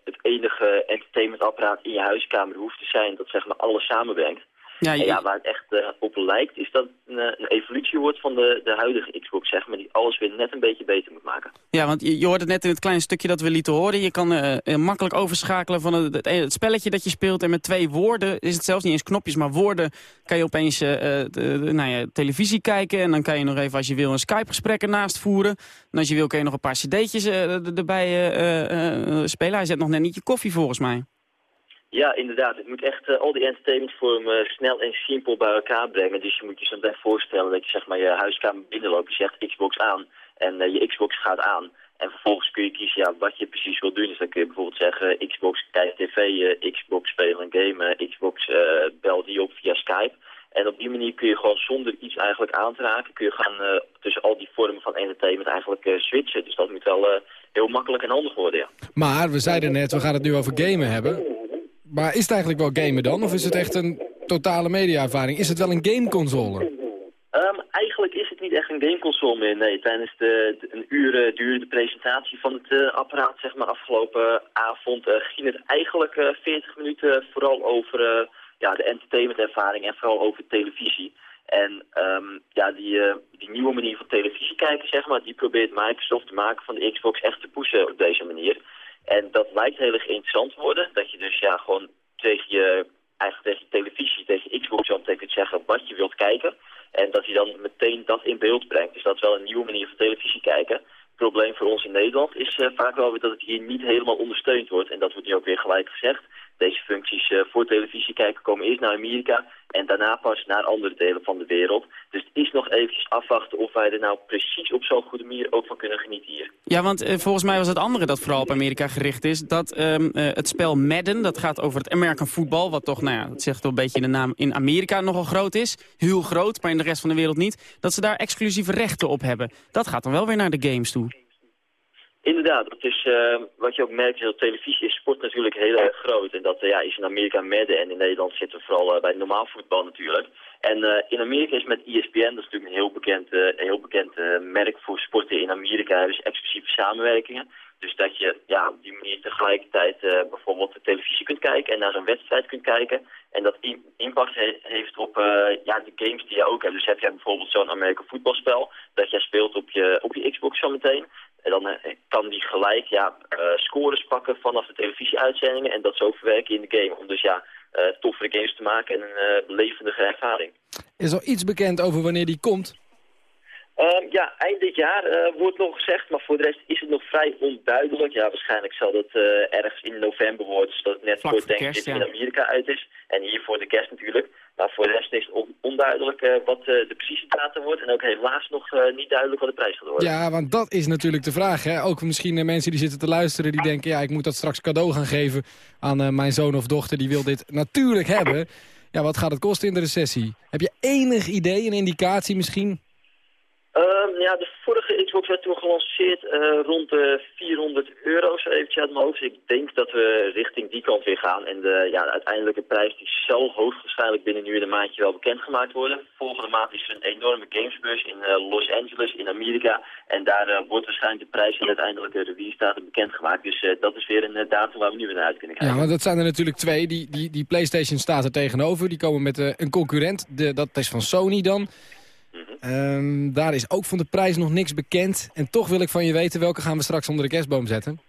het enige entertainmentapparaat in je huiskamer hoeft te zijn dat zeg maar alles samenbrengt. Ja, je- ja, waar het echt eh, op lijkt is dat het een, eh, een evolutie wordt van de, de huidige Xbox, zeg maar, die alles weer net een beetje beter moet maken. Ja, want je, je hoort het net in het kleine stukje dat we lieten horen. Je kan eh, makkelijk overschakelen van het, spelletje dat je speelt. En met twee woorden is het zelfs niet eens knopjes, maar woorden... kan je opeens eh, de, de- nou ja, televisie kijken. En dan kan je nog even, als je wil, een Skype-gesprek ernaast voeren. En als je wil, kun je nog een paar cd'tjes erbij spelen. Hij zet nog net niet je koffie, volgens mij. Ja, inderdaad. Het moet echt eh, al die entertainmentvormen snel en simpel bij elkaar brengen. Dus je moet je zo meteen voorstellen dat je zeg maar je huiskamer binnenloopt. Je zegt Xbox aan en eh, je Xbox gaat aan. En vervolgens kun je kiezen ja, wat je precies wil doen. Dus dan kun je bijvoorbeeld zeggen Xbox kijk tv, eh, Xbox spelen en gamen, Xbox eh, bel die op via Skype. En op die manier kun je gewoon zonder iets eigenlijk aan te raken, kun je gaan eh, tussen al die vormen van entertainment eigenlijk eh, switchen. Dus dat moet wel eh, heel makkelijk en handig worden, ja. Maar we zeiden net, we gaan het nu over gamen hebben. Maar is het eigenlijk wel gamen dan? Of is het echt een totale media-ervaring? Is het wel een gameconsole? Ehm, eigenlijk is het niet echt een gameconsole meer. Nee, tijdens de, de- een uur eh, durende presentatie van het eh, apparaat, zeg maar, afgelopen avond, eh, ging het eigenlijk eh 40 minuten vooral over ja, de entertainmentervaring en vooral over televisie. En ehm, ja, die, die nieuwe manier van televisie kijken, zeg maar, die probeert Microsoft te maken van de Xbox echt te pushen op deze manier. En dat lijkt heel erg interessant te worden. Dat je dus ja, gewoon tegen je, eigenlijk tegen je televisie, tegen je Xbox zo meteen kunt zeggen wat je wilt kijken. En dat hij dan meteen dat in beeld brengt. Dus dat is wel een nieuwe manier van televisie kijken. Het probleem voor ons in Nederland is eh, vaak wel weer dat het hier niet helemaal ondersteund wordt. En dat wordt nu ook weer gelijk gezegd. Deze functies eh, voor televisie kijken komen eerst naar Amerika en daarna pas naar andere delen van de wereld. Dus het is nog eventjes afwachten of wij er nou precies op zo'n goede manier ook van kunnen genieten hier. Ja, want eh, volgens mij was het andere dat vooral op Amerika gericht is. Dat ehm, eh, het spel Madden, dat gaat over het American football. Wat toch, nou ja, dat zegt wel een beetje de naam, in Amerika nogal groot is. Heel groot, maar in de rest van de wereld niet. Dat ze daar exclusieve rechten op hebben. Dat gaat dan wel weer naar de games toe. Inderdaad, dat is, eh, wat je ook merkt is dat televisie is sport natuurlijk heel erg groot. En dat eh, ja, is in Amerika Madden en in Nederland zitten we vooral eh, bij normaal voetbal natuurlijk. En in Amerika is met ESPN, dat is natuurlijk een heel bekend, heel bekend merk voor sporten in Amerika, ze exclusieve samenwerkingen. Dus dat je ja, op die manier tegelijkertijd bijvoorbeeld de televisie kunt kijken en naar zo'n wedstrijd kunt kijken. En dat im- impact he- heeft op ja, de games die je ook hebt. Dus heb jij bijvoorbeeld zo'n Amerika voetbalspel dat jij speelt op je, op je Xbox zometeen. En dan eh, kan die gelijk ja, eh, scores pakken vanaf de televisieuitzendingen en dat zo verwerken in de game. Om dus ja, eh toffere games te maken en een eh, levendige ervaring. Is er iets bekend over wanneer die komt? Ehm, ja, eind dit jaar eh, wordt nog gezegd, maar voor de rest is het nog vrij onduidelijk. Ja, waarschijnlijk zal dat eh, ergens in november worden, zodat het net Vlak voor denk ja. in Amerika uit is. En hier voor de kerst natuurlijk. Maar voor de rest is onduidelijk eh, wat eh, de precieze datum wordt. En ook helaas nog eh, niet duidelijk wat de prijs gaat worden. Ja, want dat is natuurlijk de vraag. Hè? Ook misschien mensen die zitten te luisteren die denken... ja, ik moet dat straks cadeau gaan geven aan mijn zoon of dochter. Die wil dit natuurlijk hebben. Ja, wat gaat het kosten in de recessie? Heb je enig idee, een indicatie misschien? Ehm, ja, de vorige Xbox werd toen gelanceerd eh, rond de 400 euro, zo eventjes uit mijn hoofd. Ik denk dat we richting die kant weer gaan. En de, ja, de uiteindelijke prijs die zal hoogstwaarschijnlijk binnen nu en een maandje wel bekendgemaakt worden. Volgende maand is er een enorme gamesbeurs in eh, Los Angeles in Amerika. En daar eh, wordt waarschijnlijk de prijs en uiteindelijk de release-datum bekendgemaakt. Dus eh, dat is weer een eh, datum waar we nu weer naar uit kunnen kijken. Ja, want dat zijn er natuurlijk twee. Die, die, die PlayStation staat er tegenover. Die komen met eh, een concurrent. De, dat is van Sony dan. Ehm, daar is ook van de prijs nog niks bekend. En toch wil ik van je weten welke gaan we straks onder de kerstboom zetten.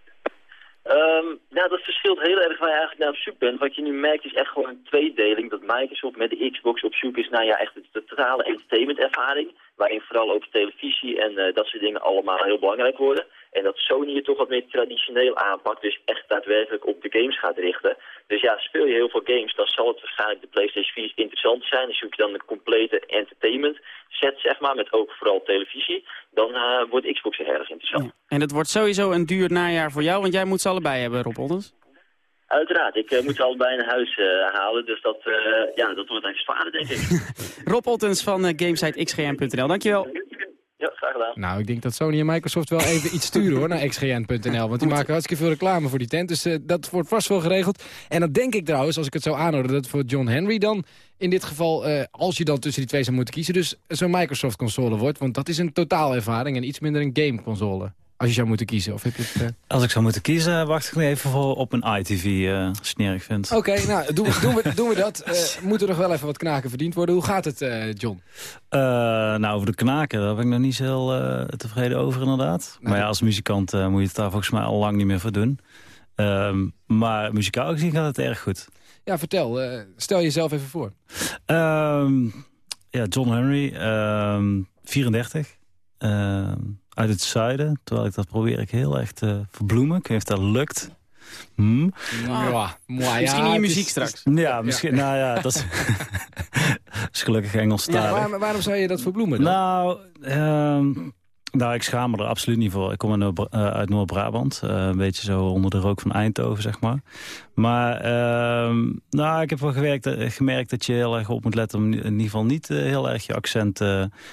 Ehm, nou, dat verschilt verschilt heel erg waar je eigenlijk naar op zoek bent. Wat je nu merkt is echt gewoon een tweedeling. Dat Microsoft met de Xbox op zoek is naar ja, echt de totale entertainment ervaring. Waarin vooral ook televisie en uh, dat soort dingen allemaal heel belangrijk worden. En dat Sony het toch wat meer traditioneel aanpakt. Dus echt daadwerkelijk op de games gaat richten. Dus ja, speel je heel veel games, dan zal het waarschijnlijk de PlayStation 4 interessant zijn. Dan zoek je dan een complete entertainment set, zeg maar, met ook vooral televisie. Dan uh, wordt Xbox heel erg interessant. Ja. En het wordt sowieso een duur najaar voor jou, want jij moet ze allebei hebben, Rob Oldens. Uiteraard, ik uh, moet ze allebei naar huis uh, halen, dus dat, ja, dat wordt even sparen, denk ik. <laughs> Rob Ottens van gamesite xgn.nl, dankjewel. Ja, graag gedaan. Nou, ik denk dat Sony en Microsoft wel even iets sturen hoor naar xgn.nl. Want die maken hartstikke veel reclame voor die tent. Dus uh, dat wordt vast wel geregeld. En dan denk ik trouwens, als ik het zo aanhoud, dat voor John Henry dan in dit geval, uh, als je dan tussen die twee zou moeten kiezen, dus zo'n Microsoft console wordt. Want dat is een totaalervaring en iets minder een game console. Als je zou moeten kiezen? Of heb je het, uh... Als ik zou moeten kiezen, wacht ik even voor op een iTV, uh, snerig vind. Oké, okay, nou, doen, doen, we, doen we dat. <laughs> Uh, moet er nog wel even wat knaken verdiend worden. Hoe gaat het, John? nou, over de knaken, daar ben ik nog niet zo heel tevreden over inderdaad. Nee. Maar ja, als muzikant moet je het daar volgens mij al lang niet meer voor doen. Ehm, maar muzikaal gezien gaat het erg goed. Ja, vertel. stel jezelf even voor. Um, ja, John Henry, um, 34 uit het zuiden. Terwijl ik dat probeer ik heel erg te verbloemen. Ik weet niet of dat lukt. Hm? Ja, ja, misschien in je muziek straks. Ja, misschien. Nou ja, dat is, <laughs> <laughs> is gelukkig Engelstalig. Ja, maar waarom zou je dat verbloemen dan? Nou, um, nou, ik schaam me er absoluut niet voor. Ik kom uit Noord-Brabant. Uh, een beetje zo onder de rook van Eindhoven, zeg maar. Maar uh, nou, ik heb wel gewerkt, uh, gemerkt dat je heel erg op moet letten... om in ieder geval niet heel erg je accent...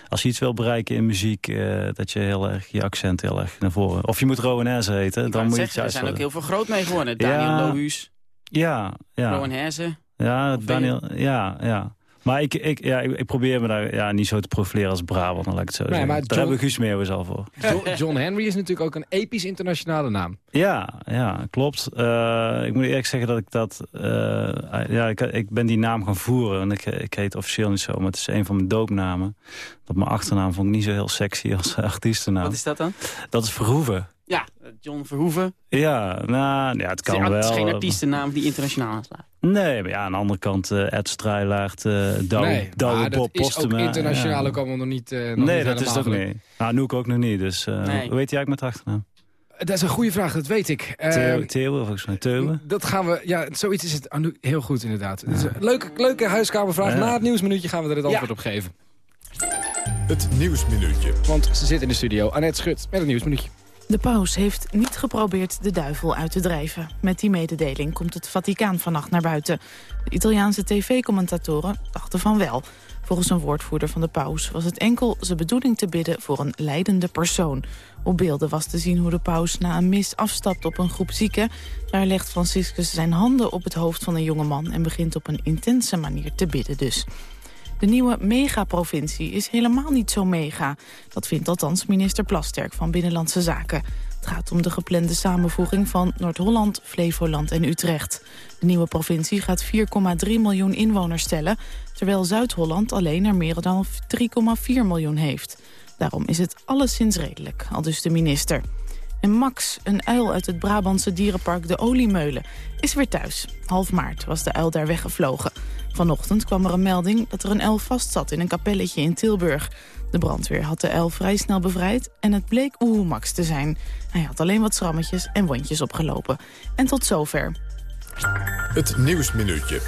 als je iets wil bereiken in muziek... dat je heel erg je accent heel erg naar voren... Of je moet Rowan heten, dan moet je het Er zijn ook heel veel groot mee geworden. Daniel ja, Lohuus. Ja, ja. Rowan Hersen. Ja, Daniel, ja, ja. Maar ik, ik, ja, ik, ik, probeer me daar ja, niet zo te profileren als Brabant, laat ik het zo nee, zeggen. Maar John, daar hebben we Guus Meeuwis al voor. John, John, Henry is natuurlijk ook een episch internationale naam. Ja, ja klopt. Uh, ik moet eerlijk zeggen dat ik dat... Uh, ja, ik, ik, ben die naam gaan voeren. En ik, ik heet officieel niet zo, maar het is een van mijn doopnamen. Dat mijn achternaam vond ik niet zo heel sexy als <laughs> artiestennaam. Wat is dat dan? Dat is Verhoeven. Ja, John Verhoeven. Ja, nou, ja, het kan wel. Het is geen artiestennaam die internationaal aanslaat. Nee, maar ja, aan de andere kant, uh, Ed Strijlaert, uh, Douwe, nee, Douwe Bob Postema. is ook internationaal, ook allemaal nog niet uh, nog Nee, niet dat is toch niet. Nou, Noek ook nog niet, dus uh, nee. hoe weet jij met achternaam? Dat is een goede vraag, dat weet ik. Theo, Theo volgens mij. Theo. Dat gaan we, ja, zoiets is het Anouk, heel goed inderdaad. Ja. Dus een leuke, leuke huiskamervraag. Ja. Na het nieuwsminuutje gaan we er het antwoord ja. op geven. Het nieuwsminuutje. Want ze zit in de studio, Annette Schut, met het nieuwsminuutje. De paus heeft niet geprobeerd de duivel uit te drijven. Met die mededeling komt het Vaticaan vannacht naar buiten. De Italiaanse tv-commentatoren dachten van wel. Volgens een woordvoerder van de paus was het enkel zijn bedoeling te bidden voor een leidende persoon. Op beelden was te zien hoe de paus na een mis afstapt op een groep zieken. Daar legt Franciscus zijn handen op het hoofd van een jonge man en begint op een intense manier te bidden dus. De nieuwe megaprovincie is helemaal niet zo mega. Dat vindt althans minister Plasterk van Binnenlandse Zaken. Het gaat om de geplande samenvoeging van Noord-Holland, Flevoland en Utrecht. De nieuwe provincie gaat 4,3 miljoen inwoners stellen... terwijl Zuid-Holland alleen er meer dan 3,4 miljoen heeft. Daarom is het alleszins redelijk, al dus de minister. En Max, een uil uit het Brabantse dierenpark De Oliemeulen, is weer thuis. Half maart was de uil daar weggevlogen. Vanochtend kwam er een melding dat er een uil vastzat in een kapelletje in Tilburg. De brandweer had de uil vrij snel bevrijd en het bleek Oehoe Max te zijn. Hij had alleen wat schrammetjes en wondjes opgelopen. En tot zover. Het Nieuwsminuutje.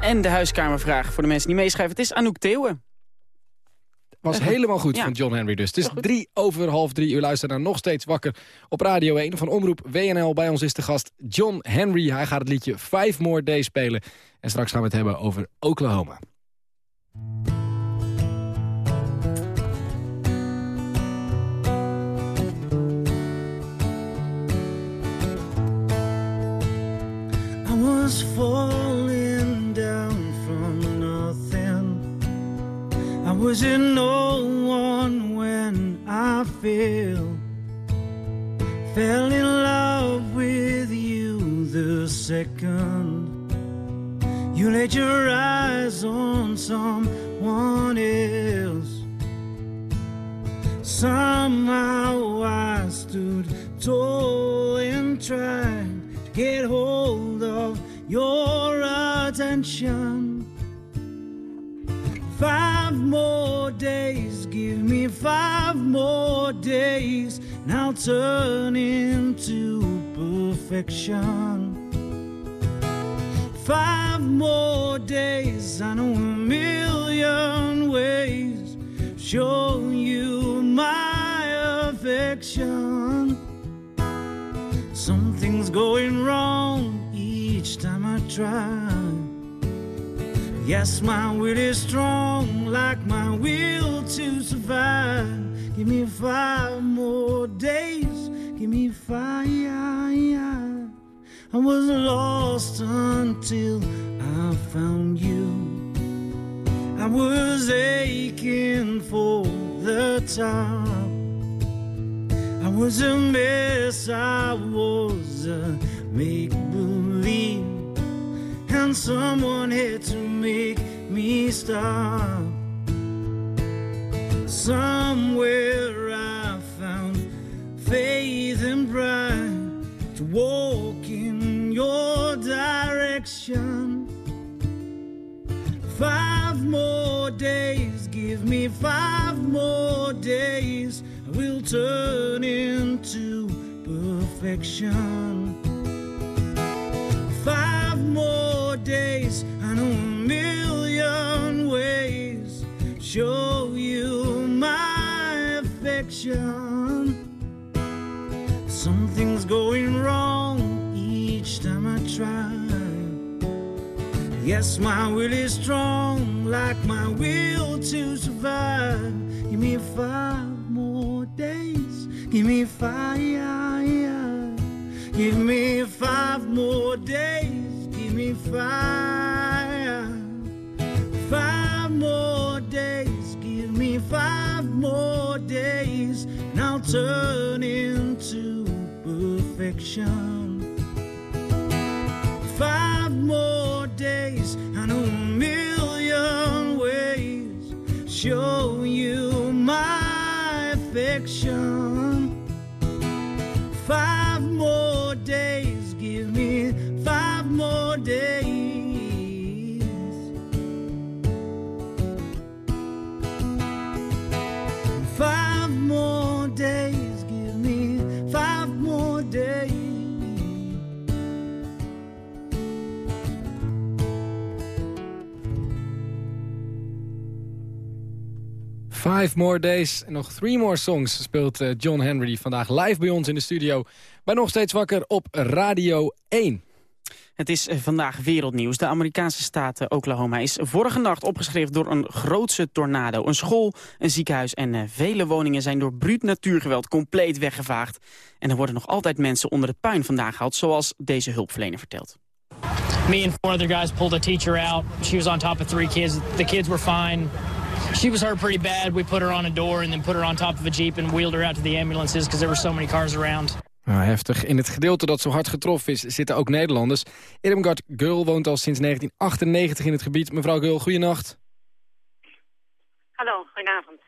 En de huiskamervraag voor de mensen die meeschrijven. Het is Anouk Theeuwen. Was helemaal goed ja. van John Henry dus. Het is drie over half drie. U luistert naar Nog Steeds Wakker op Radio 1 van Omroep WNL. Bij ons is de gast John Henry. Hij gaat het liedje Five More Days spelen. En straks gaan we het hebben over Oklahoma. I was falling was in no one when I fell Fell in love with you the second you let your eyes on someone else. Somehow I stood tall and tried to get hold of your attention. Five more days, give me five more days, and I'll turn into perfection. Five more days, I know a million ways, show you my affection. Something's going wrong each time I try. Yes, my will is strong, like my will to survive. Give me five more days, give me five. I was lost until I found you. I was aching for the top. I was a mess, I was a make believe and someone had to make me stop. Somewhere I found faith and pride to walk in your direction. Five more days, give me five more days. I will turn into perfection. More days, I know a million ways. Show you my affection. Something's going wrong each time I try. Yes, my will is strong, like my will to survive. Give me five more days, give me five. Give me five more days, five. Five more days, give me five more days, and I'll turn into perfection. Five more days, I know a million ways, show you my affection. Days. Five more days, give me five more days. Five More Days en nog Three More Songs speelt eh, John Henry vandaag live bij ons in de studio. Bij Nog Steeds Wakker op Radio 1. Het is eh, vandaag wereldnieuws. De Amerikaanse staat eh, Oklahoma is vorige nacht opgeschreven door een grootse tornado. Een school, een ziekenhuis en eh, vele woningen zijn door bruut natuurgeweld compleet weggevaagd. En er worden nog altijd mensen onder het puin vandaan gehaald, zoals deze hulpverlener vertelt. Me and four other guys pulled a teacher out. She was on top of three kids. The kids were fine. She was hurt pretty bad. We put her on a door and then put her on top of a jeep and wheeled her out to the ambulances because there were so many cars around. Nou, heftig. In het gedeelte dat zo hard getroffen is, zitten ook Nederlanders. Irmgard Gul woont al sinds 1998 in het gebied. Mevrouw Gul, goeienacht. Hallo, goedenavond.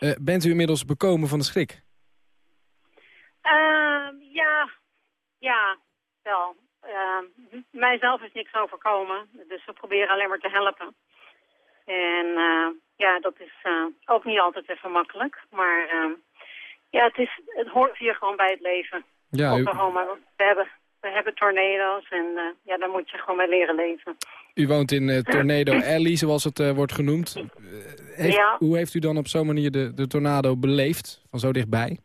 Uh, bent u inmiddels bekomen van de schrik? Uh, ja, ja, wel. Uh, mijzelf is niks overkomen, dus we proberen alleen maar te helpen. En ja, dat is ook niet altijd even makkelijk. Maar ja, het, is, het hoort hier gewoon bij het leven. Ja, u... Oklahoma. We hebben, we hebben tornado's en uh, ja, daar moet je gewoon mee leren leven. U woont in uh, Tornado <laughs> Alley, zoals het uh, wordt genoemd. Heeft, ja. Hoe heeft u dan op zo'n manier de, de tornado beleefd, van zo dichtbij?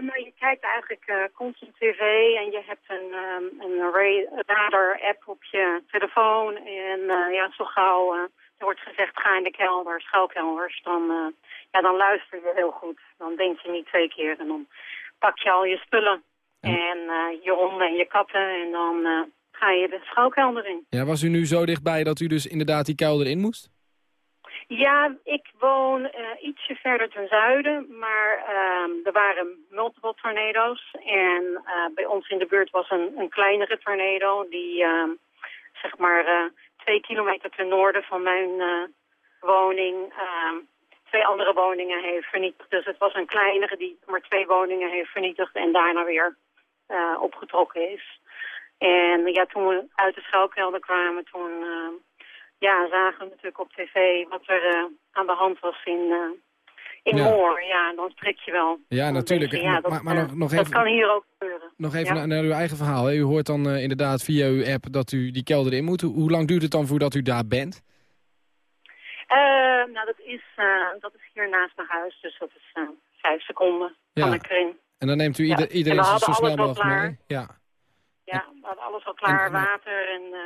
nou, je kijkt eigenlijk constant tv en je hebt een, um, een radar-app op je telefoon. En ja, zo gauw er wordt gezegd, ga in de kelder, schuilkelders, dan, ja, dan luister je heel goed. Dan denk je niet twee keer en dan pak je al je spullen en uh, je honden en je katten en dan uh, ga je de schuilkelder in. Ja, was u nu zo dichtbij dat u dus inderdaad die kelder in moest? Ja, ik woon uh, ietsje verder ten zuiden, maar er waren multiple tornado's. En bij ons in de buurt was een, een kleinere tornado die zeg maar twee kilometer ten noorden van mijn woning twee andere woningen heeft vernietigd. Dus het was een kleinere die maar twee woningen heeft vernietigd en daarna weer uh, opgetrokken is. En ja, toen we uit de schuilkelder kwamen, toen uh, ja, zagen we natuurlijk op tv wat er uh, aan de hand was in, in Ja. Moor. Ja, dan schrik je wel. Ja, natuurlijk. ja, dat, maar maar eh, nog, nog dat even, kan hier ook gebeuren. nog even Ja. naar, uw eigen verhaal. hè. U hoort dan eh, inderdaad via uw app dat u die kelder in moet. Hoe, hoe lang duurt het dan voordat u daar bent? Eh, nou, dat is, eh, dat is hier naast mijn huis, dus dat is eh, vijf seconden van de kring. En dan neemt u ieder, En iedereen zo snel mogelijk klaar. mee. Ja. Ja, we hadden alles al klaar, water en eh,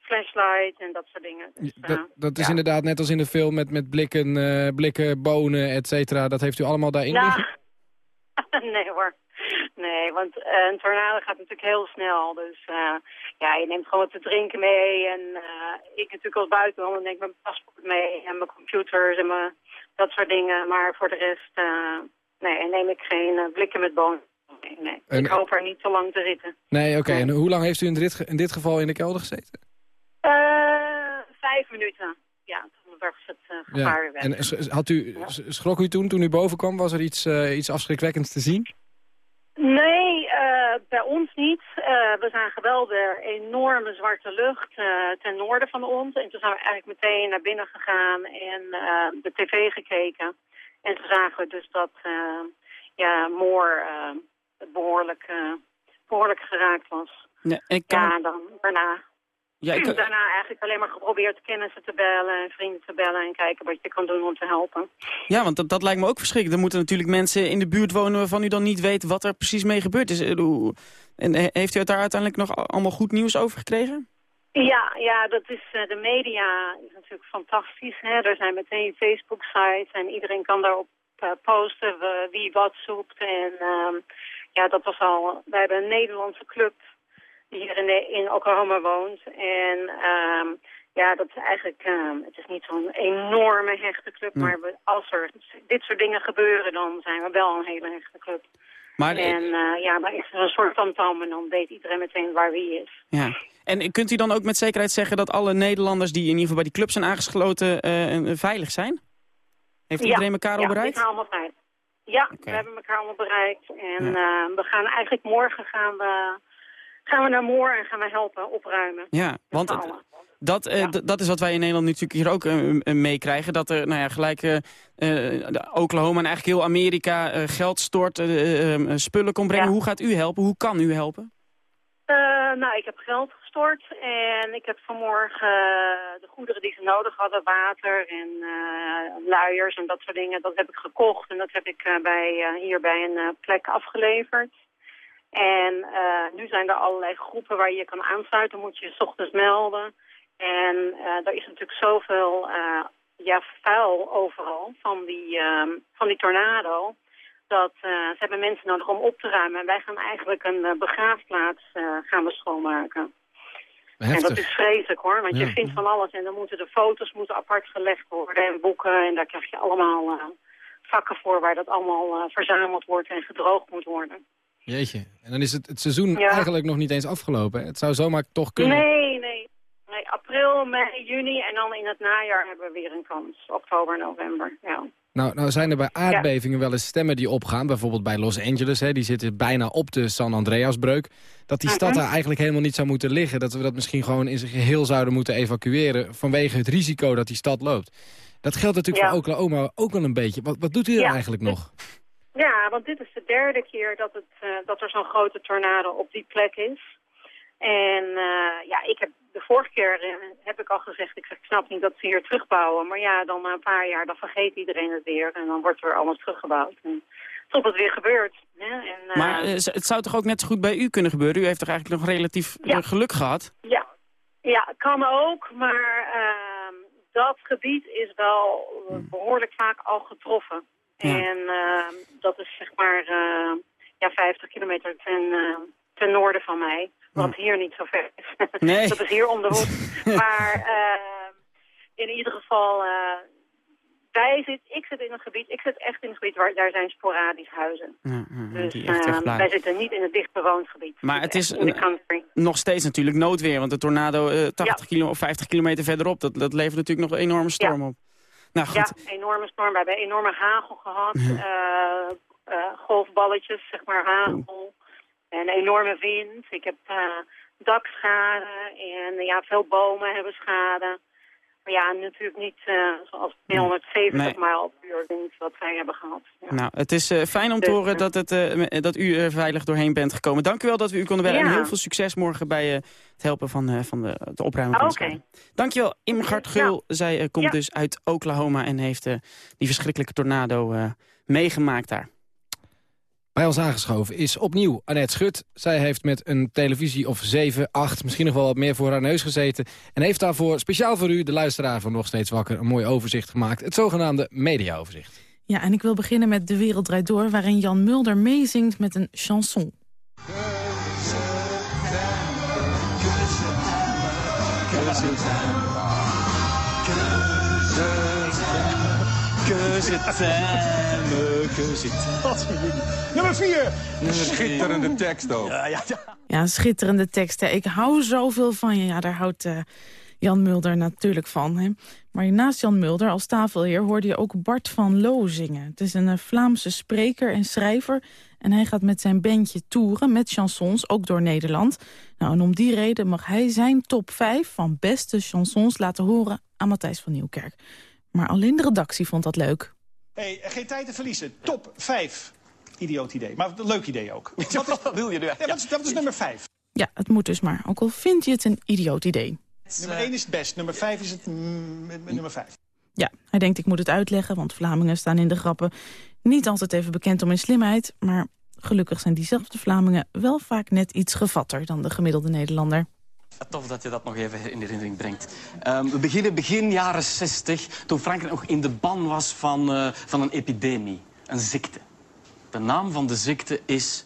flashlight en dat soort dingen. Dus, Dat, dat is inderdaad net als in de film met, met blikken, blikken, bonen, et cetera. Dat heeft u allemaal daarin? Ja, <laughs> nee hoor. Nee, want eh, een tornado gaat natuurlijk heel snel. Dus eh, ja, je neemt gewoon wat te drinken mee. En eh, ik natuurlijk als buitenlander neem ik mijn paspoort mee en mijn computers en mijn, dat soort dingen. Maar voor de rest, nee, neem ik geen blikken met bonen. mee. Nee, En- ik hoop er niet te lang te zitten. Nee, oké. En hoe lang heeft u in dit, in dit geval in de kelder gezeten? Vijf minuten. Ja, het gevaar weer weg. En had u, schrok u toen, toen u boven kwam? Was er iets, eh, iets afschrikwekkends te zien? Nee, eh, bij ons niet. Eh, we zagen wel de enorme zwarte lucht eh, ten noorden van ons. En toen zijn we eigenlijk meteen naar binnen gegaan en de tv gekeken. En toen zagen we dus dat ja, Moor eh, behoorlijk, eh, behoorlijk geraakt was. Ja, en ik kan... Ja, dan daarna, Ja, ik, daarna eigenlijk alleen maar geprobeerd kennissen te bellen en vrienden te bellen en kijken wat je kan doen om te helpen. ja, want dat, dat lijkt me ook verschrikkelijk. Er moeten natuurlijk mensen in de buurt wonen waarvan u dan niet weet wat er precies mee gebeurd is. Eh, En he- heeft u daar uiteindelijk nog allemaal goed nieuws over gekregen? Ja, ja, dat is, eh, de media is natuurlijk fantastisch. Hè? Er zijn meteen Facebook-sites en iedereen kan daarop eh, posten wie wat zoekt. En ehm, ja, dat was al... Wij hebben een Nederlandse club die hier in, de- in Oklahoma woont. En ehm, ja, dat is eigenlijk... ehm, het is niet zo'n enorme hechte club, maar we, als er dit soort dingen gebeuren, dan zijn we wel een hele hechte club. Maar, eh, en eh, ja, dan is er een soort tamtam en dan weet iedereen meteen waar wie is. Ja. En kunt u dan ook met zekerheid zeggen dat alle Nederlanders die in ieder geval bij die club zijn aangesloten eh, veilig zijn? Heeft iedereen elkaar al ja, bereikt? we zijn allemaal veilig. Ja, we hebben elkaar allemaal bereikt. En eh, we gaan eigenlijk morgen gaan we, gaan we naar Moor en gaan we helpen opruimen. Ja, want dat, eh, dat is wat wij in Nederland natuurlijk hier ook eh, eh, meekrijgen. Dat er nou ja, gelijk Oklahoma en eigenlijk heel Amerika geld stort, spullen komt brengen. Ja. Hoe gaat u helpen? Hoe kan u helpen? Nou, ik heb geld gestort en ik heb vanmorgen de goederen die ze nodig hadden, water en luiers en dat soort dingen, dat heb ik gekocht en dat heb ik bij, hier bij een plek afgeleverd. En eh, nu zijn er allerlei groepen waar je je kan aansluiten, moet je 's ochtends melden. En eh, er is natuurlijk zoveel eh, ja, vuil overal van die, ehm, van die tornado dat ze hebben mensen nodig om op te ruimen. En wij gaan eigenlijk een begraafplaats gaan we schoonmaken. En dat is vreselijk hoor, want Ja. je vindt van alles. En dan moeten de foto's moeten apart gelegd worden en boeken. En daar krijg je allemaal vakken voor waar dat allemaal verzameld wordt en gedroogd moet worden. Jeetje. En dan is het, het seizoen Ja. eigenlijk nog niet eens afgelopen. hè? Het zou zomaar toch kunnen. Nee, nee. Nee, april, mei, juni en dan in het najaar hebben we weer een kans. Oktober, november, ja. Nou, nou zijn er bij aardbevingen wel eens stemmen die opgaan. Bijvoorbeeld bij Los Angeles, hè, die zitten bijna op de San Andreasbreuk. Dat die stad Mhm. daar eigenlijk helemaal niet zou moeten liggen. Dat we dat misschien gewoon in zijn geheel zouden moeten evacueren... vanwege het risico dat die stad loopt. Dat geldt natuurlijk Ja. voor Oklahoma ook wel een beetje. Wat, wat doet u er Ja, eigenlijk nog? <laughs> Ja, want dit is de derde keer dat, het, eh, dat er zo'n grote tornado op die plek is. En eh, ja, ik heb de vorige keer eh, heb ik al gezegd, ik, zeg, ik snap niet dat ze hier terugbouwen. Maar ja, dan na een paar jaar, dan vergeet iedereen het weer. En dan wordt er alles teruggebouwd. En tot het weer gebeurt. Hè? En, Maar het zou toch ook net zo goed bij u kunnen gebeuren? U heeft toch eigenlijk nog relatief geluk gehad? Ja, ja kan ook. Maar ehm, dat gebied is wel eh, behoorlijk vaak al getroffen. Ja. En ehm, dat is zeg maar eh, ja, 50 kilometer ten, eh, ten noorden van mij. Wat hier niet zo ver is. <laughs> Nee. dat is hier om de hoek. <laughs> maar in ieder geval, eh, wij zit, ik zit in een gebied, ik zit echt in een gebied waar daar zijn sporadisch huizen. Ja, ja, Dus wij zitten niet in het dichtbewoond gebied. Maar het is nog steeds natuurlijk noodweer. Want de tornado eh 80 kilo of 50 kilometer verderop, dat, dat levert natuurlijk nog een enorme storm op. Nou goed, Ja, enorme storm. We hebben enorme hagel gehad. Ja. eh, eh, golfballetjes, zeg maar, hagel. En enorme wind. Ik heb eh, dakschade en ja, veel bomen hebben schade. Maar ja, natuurlijk niet uh, zoals 270 nee. mijl per uur wind wat wij hebben gehad. Ja. Nou, het is uh, fijn om te dus, horen dat, het, dat u er veilig doorheen bent gekomen. Dank u wel dat we u konden bellen ja. en heel veel succes morgen bij het helpen van, van de, de opruimen van Oké. Okay. Dankjewel, Imgard Gul. Zij komt dus uit Oklahoma en heeft die verschrikkelijke tornado meegemaakt daar. Bij ons aangeschoven is opnieuw Annette Schut. Zij heeft met een televisie of 7, 8, misschien nog wel wat meer voor haar neus gezeten... en heeft daarvoor speciaal voor u, de luisteraar van Nog Steeds Wakker... een mooi overzicht gemaakt, het zogenaamde mediaoverzicht. Ja, en ik wil beginnen met De Wereld Draait Door... waarin Jan Mulder meezingt met een chanson. Je t'aime, que je t'aime. Nummer 4. Schitterende tekst ook. Ja, ja, ja. ja schitterende tekst. Hè. Ik hou zoveel van je. Ja, daar houdt uh, Jan Mulder natuurlijk van. Hè. Maar naast Jan Mulder als tafelheer hoorde je ook Bart van Loo zingen. Het is een uh, Vlaamse spreker en schrijver. En hij gaat met zijn bandje toeren met chansons, ook door Nederland. Nou, en om die reden mag hij zijn top 5 van beste chansons laten horen aan Matthijs van Nieuwkerk. Maar alleen de redactie vond dat leuk. Hey, geen tijd te verliezen. Top 5. Idioot idee. Maar een leuk idee ook. <laughs> Wat is, wil je nu? Ja, dat, is, dat is nummer 5. Ja, het moet dus maar. Ook al vind je het een idioot idee. Nummer 1 is het best. Nummer 5 is het mm, nummer 5. Ja, hij denkt ik moet het uitleggen, want Vlamingen staan in de grappen. Niet altijd even bekend om hun slimheid, maar gelukkig zijn diezelfde Vlamingen wel vaak net iets gevatter dan de gemiddelde Nederlander. Tof dat je dat nog even in herinnering brengt. Um, we beginnen begin jaren 60, toen Frankrijk nog in de ban was van, uh, van een epidemie, een ziekte. De naam van de ziekte is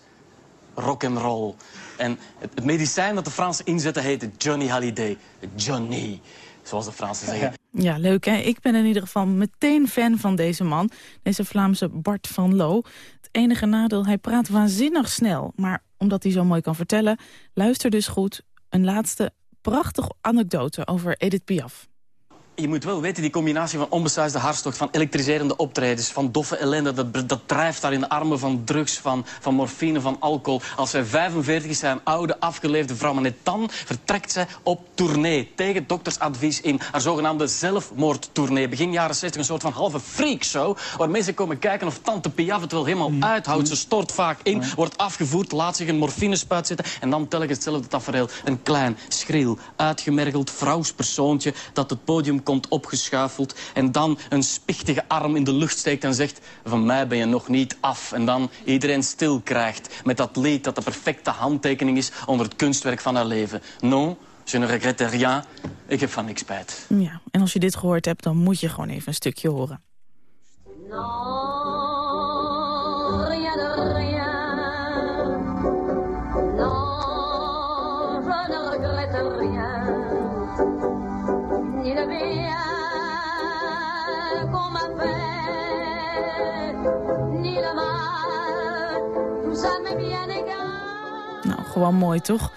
rock'n'roll. En het, het medicijn dat de Fransen inzetten heette Johnny Hallyday. Johnny, zoals de Fransen zeggen. Ja, leuk hè. Ik ben in ieder geval meteen fan van deze man. Deze Vlaamse Bart van Loo. Het enige nadeel, hij praat waanzinnig snel. Maar omdat hij zo mooi kan vertellen, luister dus goed een laatste prachtige anekdote over Edith Piaf. Je moet wel weten, die combinatie van onbesuisde hartstocht... van elektriserende optredens, van doffe ellende... dat, dat drijft daar in de armen van drugs, van, van morfine, van alcohol. Als zij 45 is, zij een oude, afgeleefde vrouw. Maar net dan vertrekt zij op tournee. Tegen doktersadvies in. Haar zogenaamde zelfmoordtournee. Begin jaren 60 een soort van halve freakshow... waar mensen komen kijken of tante Piaf het wel helemaal uithoudt. Ze stort vaak in, wordt afgevoerd, laat zich een morfinespuit zetten... en dan telkens hetzelfde tafereel. Een klein, schril, uitgemergeld vrouwspersoontje... dat het podium komt opgeschuifeld... en dan een spichtige arm in de lucht steekt en zegt... van mij ben je nog niet af. En dan iedereen stil krijgt met dat lied dat de perfecte handtekening is... onder het kunstwerk van haar leven. Non, je ne regrette rien. Ik heb van niks spijt. Ja, en als je dit gehoord hebt, dan moet je gewoon even een stukje horen. Non, Nou, gewoon mooi, toch?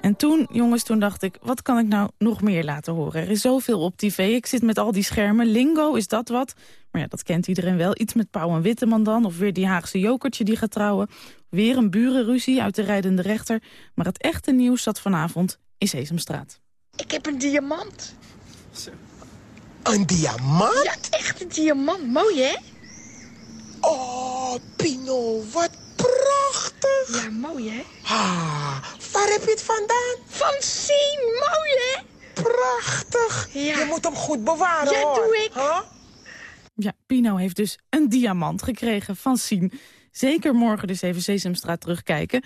En toen, jongens, toen dacht ik, wat kan ik nou nog meer laten horen? Er is zoveel op tv, ik zit met al die schermen. Lingo, is dat wat? Maar ja, dat kent iedereen wel. Iets met Pauw en Witteman dan, of weer die Haagse jokertje die gaat trouwen. Weer een burenruzie uit de rijdende rechter. Maar het echte nieuws zat vanavond in Sesamstraat. Ik heb een diamant. Een diamant? Ja, echt een diamant. Mooi, hè? Oh, Pino, wat prachtig. Ja, mooi, hè? Ah, waar heb je het vandaan? Van Sien, mooi, hè? Prachtig. Ja. Je moet hem goed bewaren, Ja, hoor. doe ik. Huh? Ja, Pino heeft dus een diamant gekregen van Sien. Zeker morgen dus even Sesamstraat terugkijken.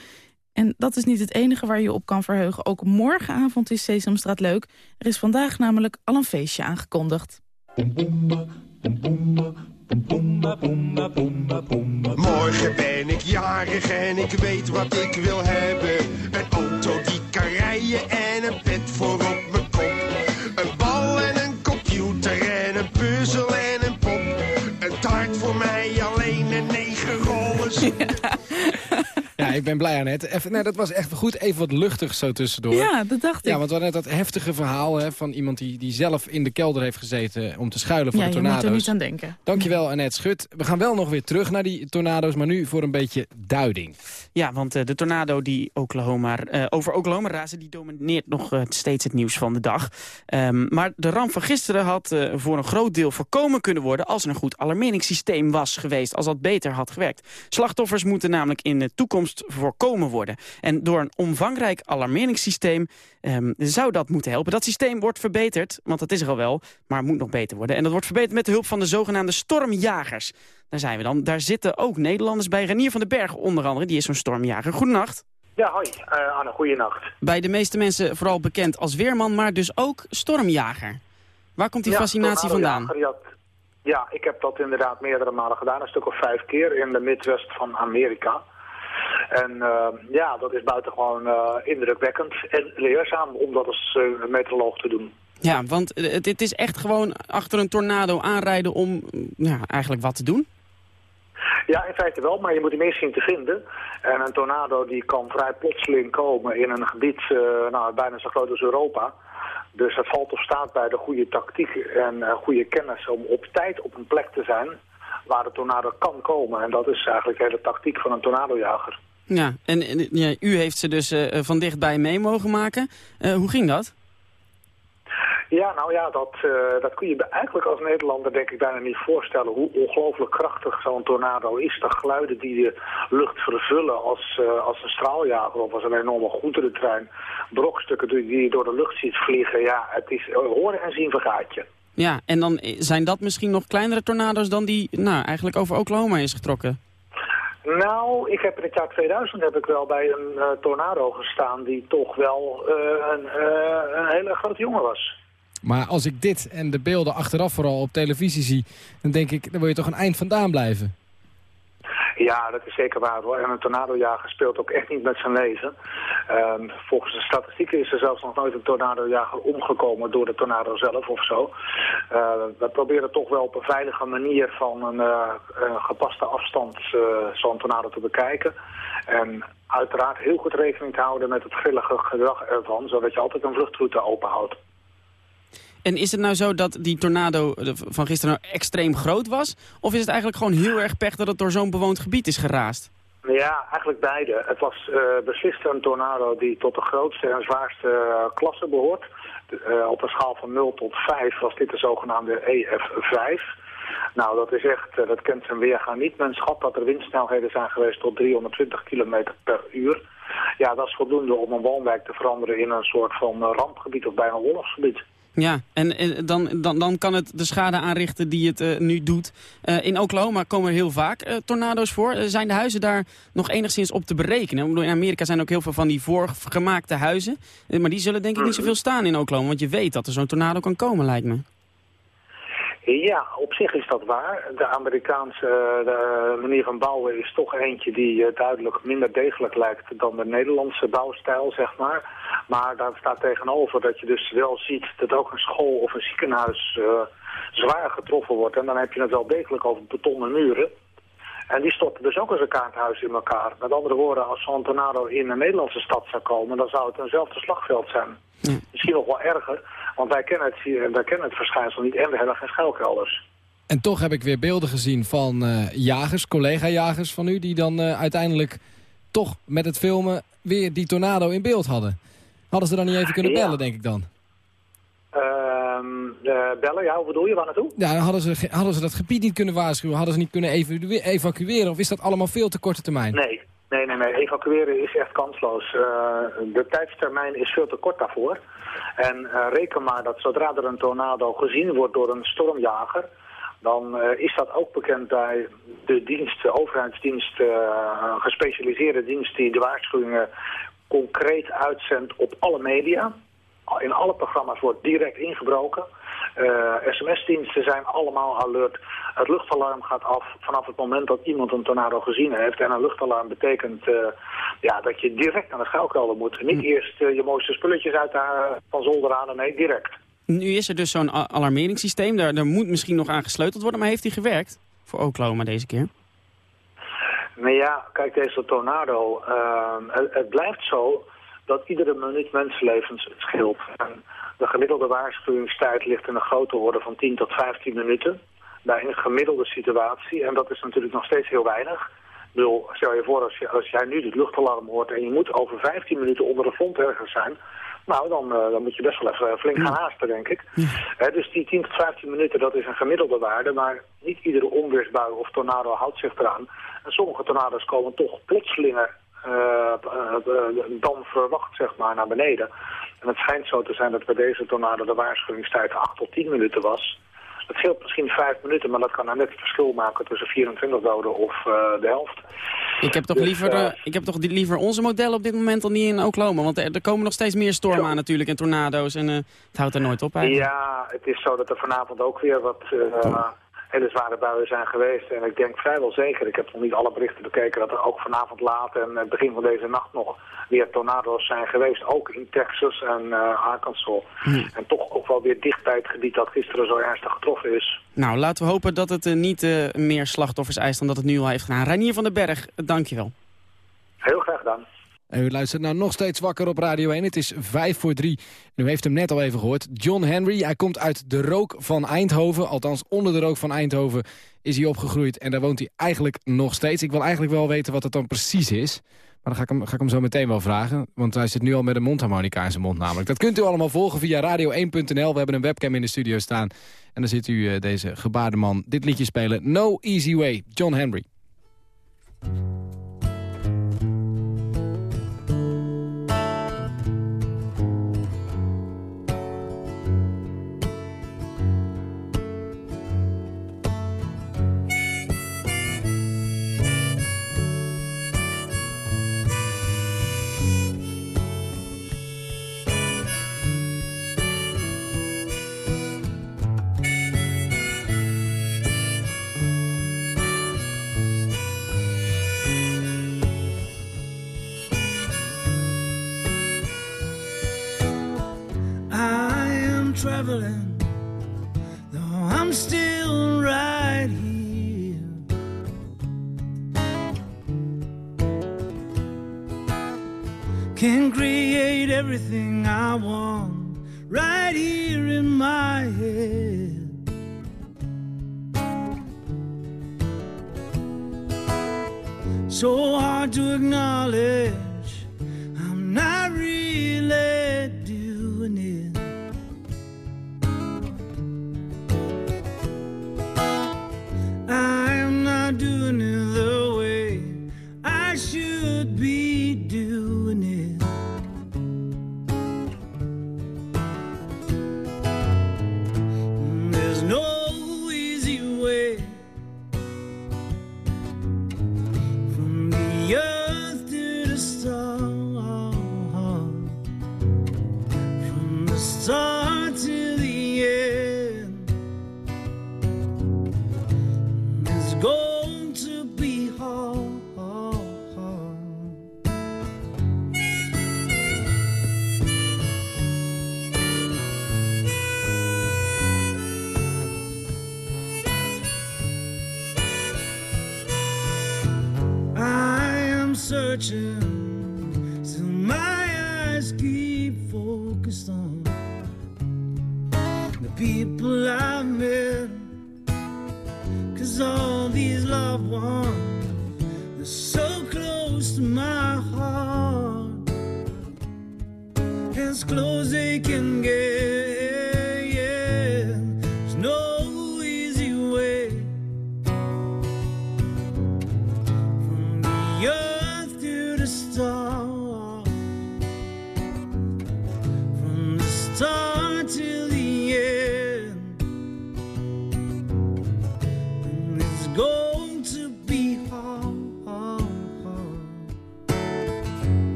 En dat is niet het enige waar je op kan verheugen. Ook morgenavond is Sesamstraat leuk. Er is vandaag namelijk al een feestje aangekondigd. Morgen ben ik jarig en ik weet wat ik wil hebben. Een auto die kan rijden en een bed voor op mijn kop. Een bal en een computer en een puzzel en een pop. Een taart voor mij alleen en negen rollen. Ja, <laughs> ik ben blij aan het. Even, nee, dat was echt goed. Even wat luchtig zo tussendoor. Ja, dat dacht ik. Ja, want we hadden net dat heftige verhaal hè, van iemand die, die zelf in de kelder heeft gezeten om te schuilen voor ja, de je moet tornado's. er niet aan denken. Dankjewel Annette Schut. We gaan wel nog weer terug naar die tornado's, maar nu voor een beetje duiding. Ja, want eh, de tornado die Oklahoma, eh, over Oklahoma razen... die domineert nog eh, steeds het nieuws van de dag. Ehm, maar de ramp van gisteren had eh, voor een groot deel voorkomen kunnen worden... als er een goed alarmeringssysteem was geweest, als dat beter had gewerkt. Slachtoffers moeten namelijk in de toekomst voorkomen worden. En door een omvangrijk alarmeringssysteem ehm, zou dat moeten helpen. Dat systeem wordt verbeterd, want dat is er al wel, maar moet nog beter worden. En dat wordt verbeterd met de hulp van de zogenaamde stormjagers. Daar zijn we dan. Daar zitten ook Nederlanders bij. Renier van den Berg onder andere, die is zo'n stormjager. Goedenacht. Ja, hoi. Uh, Anne, goeienacht. Bij de meeste mensen vooral bekend als weerman, maar dus ook stormjager. Waar komt die ja, fascinatie vandaan? Ja, ik heb dat inderdaad meerdere malen gedaan. Een stuk of vijf keer in de Midwest van Amerika. En uh, ja, dat is buitengewoon uh, indrukwekkend en leerzaam om dat als uh, meteoroloog te doen. Ja, want het, het, is echt gewoon achter een tornado aanrijden om ja, eigenlijk wat te doen? Ja, in feite wel, maar je moet hem eerst zien te vinden. En een tornado die kan vrij plotseling komen in een gebied uh, nou, bijna zo groot als Europa. Dus het valt of staat bij de goede tactiek en uh, goede kennis om op tijd op een plek te zijn waar de tornado kan komen. En dat is eigenlijk de hele tactiek van een tornadojager. Ja, en, en ja, u heeft ze dus uh, van dichtbij mee mogen maken. hoe ging dat? Ja, nou ja, dat, uh, dat kun je eigenlijk als Nederlander denk ik bijna niet voorstellen. Hoe ongelooflijk krachtig zo'n tornado is. De geluiden die de lucht vervullen als, uh, als een straaljager of als een enorme goederentrein. Brokstukken die je door de lucht ziet vliegen. Ja, het is horen en zien vergaat je. Ja, en dan zijn dat misschien nog kleinere tornado's dan die nou, eigenlijk over Oklahoma is getrokken? Nou, ik heb in het jaar 2000 heb ik wel bij een uh, tornado gestaan die toch wel uh, een, uh, een hele grote jongen was. Maar als ik dit en de beelden achteraf vooral op televisie zie... dan denk ik, dan wil je toch een eind vandaan blijven. Ja, dat is zeker waar hoor. En een tornadojager speelt ook echt niet met zijn leven. Um, volgens de statistieken is er zelfs nog nooit een tornadojager omgekomen door de tornado zelf of zo. Uh, we proberen toch wel op een veilige manier van een uh, gepaste afstand zo'n tornado te bekijken. En uiteraard heel goed rekening te houden met het grillige gedrag ervan, zodat je altijd een vluchtroute openhoudt. En is het nou zo dat die tornado van gisteren nou extreem groot was? Of is het eigenlijk gewoon heel erg pech dat het door zo'n bewoond gebied is geraast? Ja, eigenlijk beide. Het was uh, beslist een tornado die tot de grootste en zwaarste uh, klasse behoort. Op een schaal van 0 tot 5 was dit de zogenaamde EF5. Nou, dat is echt, dat kent zijn weergaan niet. Men schat dat er windsnelheden zijn geweest tot 320 km per uur. Ja, dat is voldoende om een woonwijk te veranderen in een soort van rampgebied of bijna oorlogsgebied. Ja, en, en dan, dan, dan kan het de schade aanrichten die het uh, nu doet. Uh, in Oklahoma komen er heel vaak uh, tornado's voor. zijn de huizen daar nog enigszins op te berekenen? In Amerika zijn ook heel veel van die voorgemaakte huizen. maar die zullen denk ik niet zoveel staan in Oklahoma. Want je weet dat er zo'n tornado kan komen, lijkt me. Ja, op zich is dat waar. De Amerikaanse de manier van bouwen is toch eentje die duidelijk minder degelijk lijkt dan de Nederlandse bouwstijl, zeg maar. Maar daar staat tegenover dat je dus wel ziet dat ook een school of een ziekenhuis uh, zwaar getroffen wordt. En dan heb je het wel degelijk over betonnen muren. En die storten dus ook als een kaarthuis in elkaar. Met andere woorden, als zo'n tornado in een Nederlandse stad zou komen, dan zou het eenzelfde slagveld zijn. Ja. Misschien nog wel erger, want wij kennen het, wij kennen het verschijnsel niet en we hebben geen schuilkelders. En toch heb ik weer beelden gezien van uh, jagers, collega-jagers van u... die dan uh, uiteindelijk toch met het filmen weer die tornado in beeld hadden. Hadden ze dan niet even kunnen bellen, ja. denk ik dan? Uh, bellen, ja, hoe bedoel je? Waar naartoe? Ja, hadden ze, hadden ze dat gebied niet kunnen waarschuwen? Hadden ze niet kunnen evacu evacueren? Of is dat allemaal veel te korte termijn? Nee, nee, nee. nee. Evacueren is echt kansloos. Uh, de tijdstermijn is veel te kort daarvoor. En uh, reken maar dat zodra er een tornado gezien wordt door een stormjager... dan is dat ook bekend bij de dienst, de overheidsdienst, gespecialiseerde dienst... die de waarschuwingen concreet uitzendt op alle media. In alle programma's wordt direct ingebroken. Uh, SMS-diensten zijn allemaal alert. Het luchtalarm gaat af vanaf het moment dat iemand een tornado gezien heeft. En een luchtalarm betekent uh, ja, dat je direct naar de schuilkelder moet. Niet eerst uh, je mooiste spulletjes uit de, van zolder aan, nee, direct. Nu is er dus zo'n alarmeringssysteem. Daar, daar moet misschien nog aan gesleuteld worden. Maar heeft die gewerkt voor Oklahoma deze keer? Nou ja, kijk, deze tornado, ehm, het, het blijft zo dat iedere minuut mensenlevens scheelt. En de gemiddelde waarschuwingstijd ligt in een grote orde van 10 tot 15 minuten. Bij een gemiddelde situatie. En dat is natuurlijk nog steeds heel weinig. Ik bedoel, stel je voor als, je, als jij nu het luchtalarm hoort en je moet over 15 minuten onder de front ergens zijn. Nou, dan, eh, dan moet je best wel even flink gaan haasten, denk ik. Hè, dus die 10 tot 15 minuten, dat is een gemiddelde waarde. Maar niet iedere onweersbui of tornado houdt zich eraan. En sommige tornado's komen toch plotselinger eh, eh, eh, dan verwacht, zeg maar, naar beneden. En het schijnt zo te zijn dat bij deze tornado de waarschuwingstijd 8 tot 10 minuten was. Het scheelt misschien 5 minuten, maar dat kan nou net het verschil maken tussen 24 doden of eh, de helft. Ik heb, toch Dus, liever, eh, eh, ik heb toch liever onze modellen op dit moment dan die in Oklahoma. Want er, er komen nog steeds meer stormen aan natuurlijk en tornado's. En eh, het houdt er nooit op eigenlijk. Ja, het is zo dat er vanavond ook weer wat eh, hele zware buien zijn geweest. En ik denk vrijwel zeker, ik heb nog niet alle berichten bekeken, dat er ook vanavond laat en het begin van deze nacht nog weer tornado's zijn geweest. Ook in Texas en eh, Arkansas. En toch ook wel weer dicht bij het gebied dat gisteren zo ernstig getroffen is. Nou, laten we hopen dat het eh, niet eh, meer slachtoffers eist dan dat het nu al heeft gedaan. Reinier van den Berg, eh, dankjewel. Heel graag gedaan. En u luistert nou nog steeds wakker op Radio 1. Het is vijf voor drie. En u heeft hem net al even gehoord. John Henry, hij komt uit de rook van Eindhoven. Althans, onder de rook van Eindhoven is hij opgegroeid. En daar woont hij eigenlijk nog steeds. Ik wil eigenlijk wel weten wat het dan precies is. Maar dan ga ik, hem, ga ik hem zo meteen wel vragen. Want hij zit nu al met een mondharmonica in zijn mond namelijk. Dat kunt u allemaal volgen via radio1.nl. We hebben een webcam in de studio staan. En dan ziet u eh, deze gebaardeman dit liedje spelen. No Easy Way, John Henry. Traveling, though I'm still right here. Can create everything I want right here in my head. So hard to acknowledge,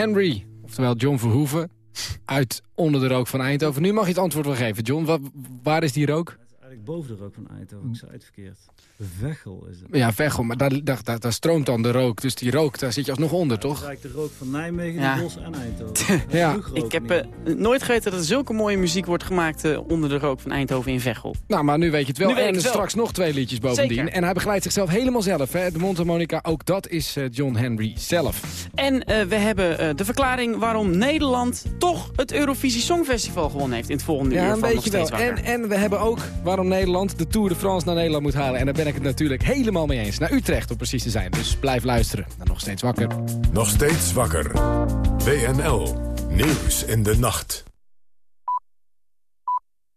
Henry, oftewel John Verhoeven, uit Onder de Rook van Eindhoven. Nu mag je het antwoord wel geven, John. Wa- waar is die rook? Eigenlijk boven de rook van Eindhoven, ik zei het verkeerd. Vechel is het. Ja, Veghel, maar daar, daar, daar, daar stroomt dan de rook. Dus die rook, daar zit je alsnog onder, is toch? eigenlijk de rook van Nijmegen, Ja. de Bos en Eindhoven. <laughs> Ja. Ik heb eh, nooit geweten dat er zulke mooie muziek wordt gemaakt eh, onder de rook van Eindhoven in Veghel. Nou, maar nu weet je het wel. Nu en het wel. straks nog twee liedjes bovendien. Zeker. En hij begeleidt zichzelf helemaal zelf. Hè? De mondharmonica, ook dat is eh, John Henry zelf. En eh, we hebben eh, de verklaring waarom Nederland toch het Eurovisie Songfestival gewonnen heeft in het volgende uur Ja, een beetje wel. En, en we hebben ook waarom Nederland de Tour de France naar Nederland moet halen. En daar ben ik het natuurlijk helemaal mee eens. Naar Utrecht om precies te zijn. Dus blijf luisteren. Nog steeds wakker. Nog steeds wakker. WNL. Nieuws in de nacht.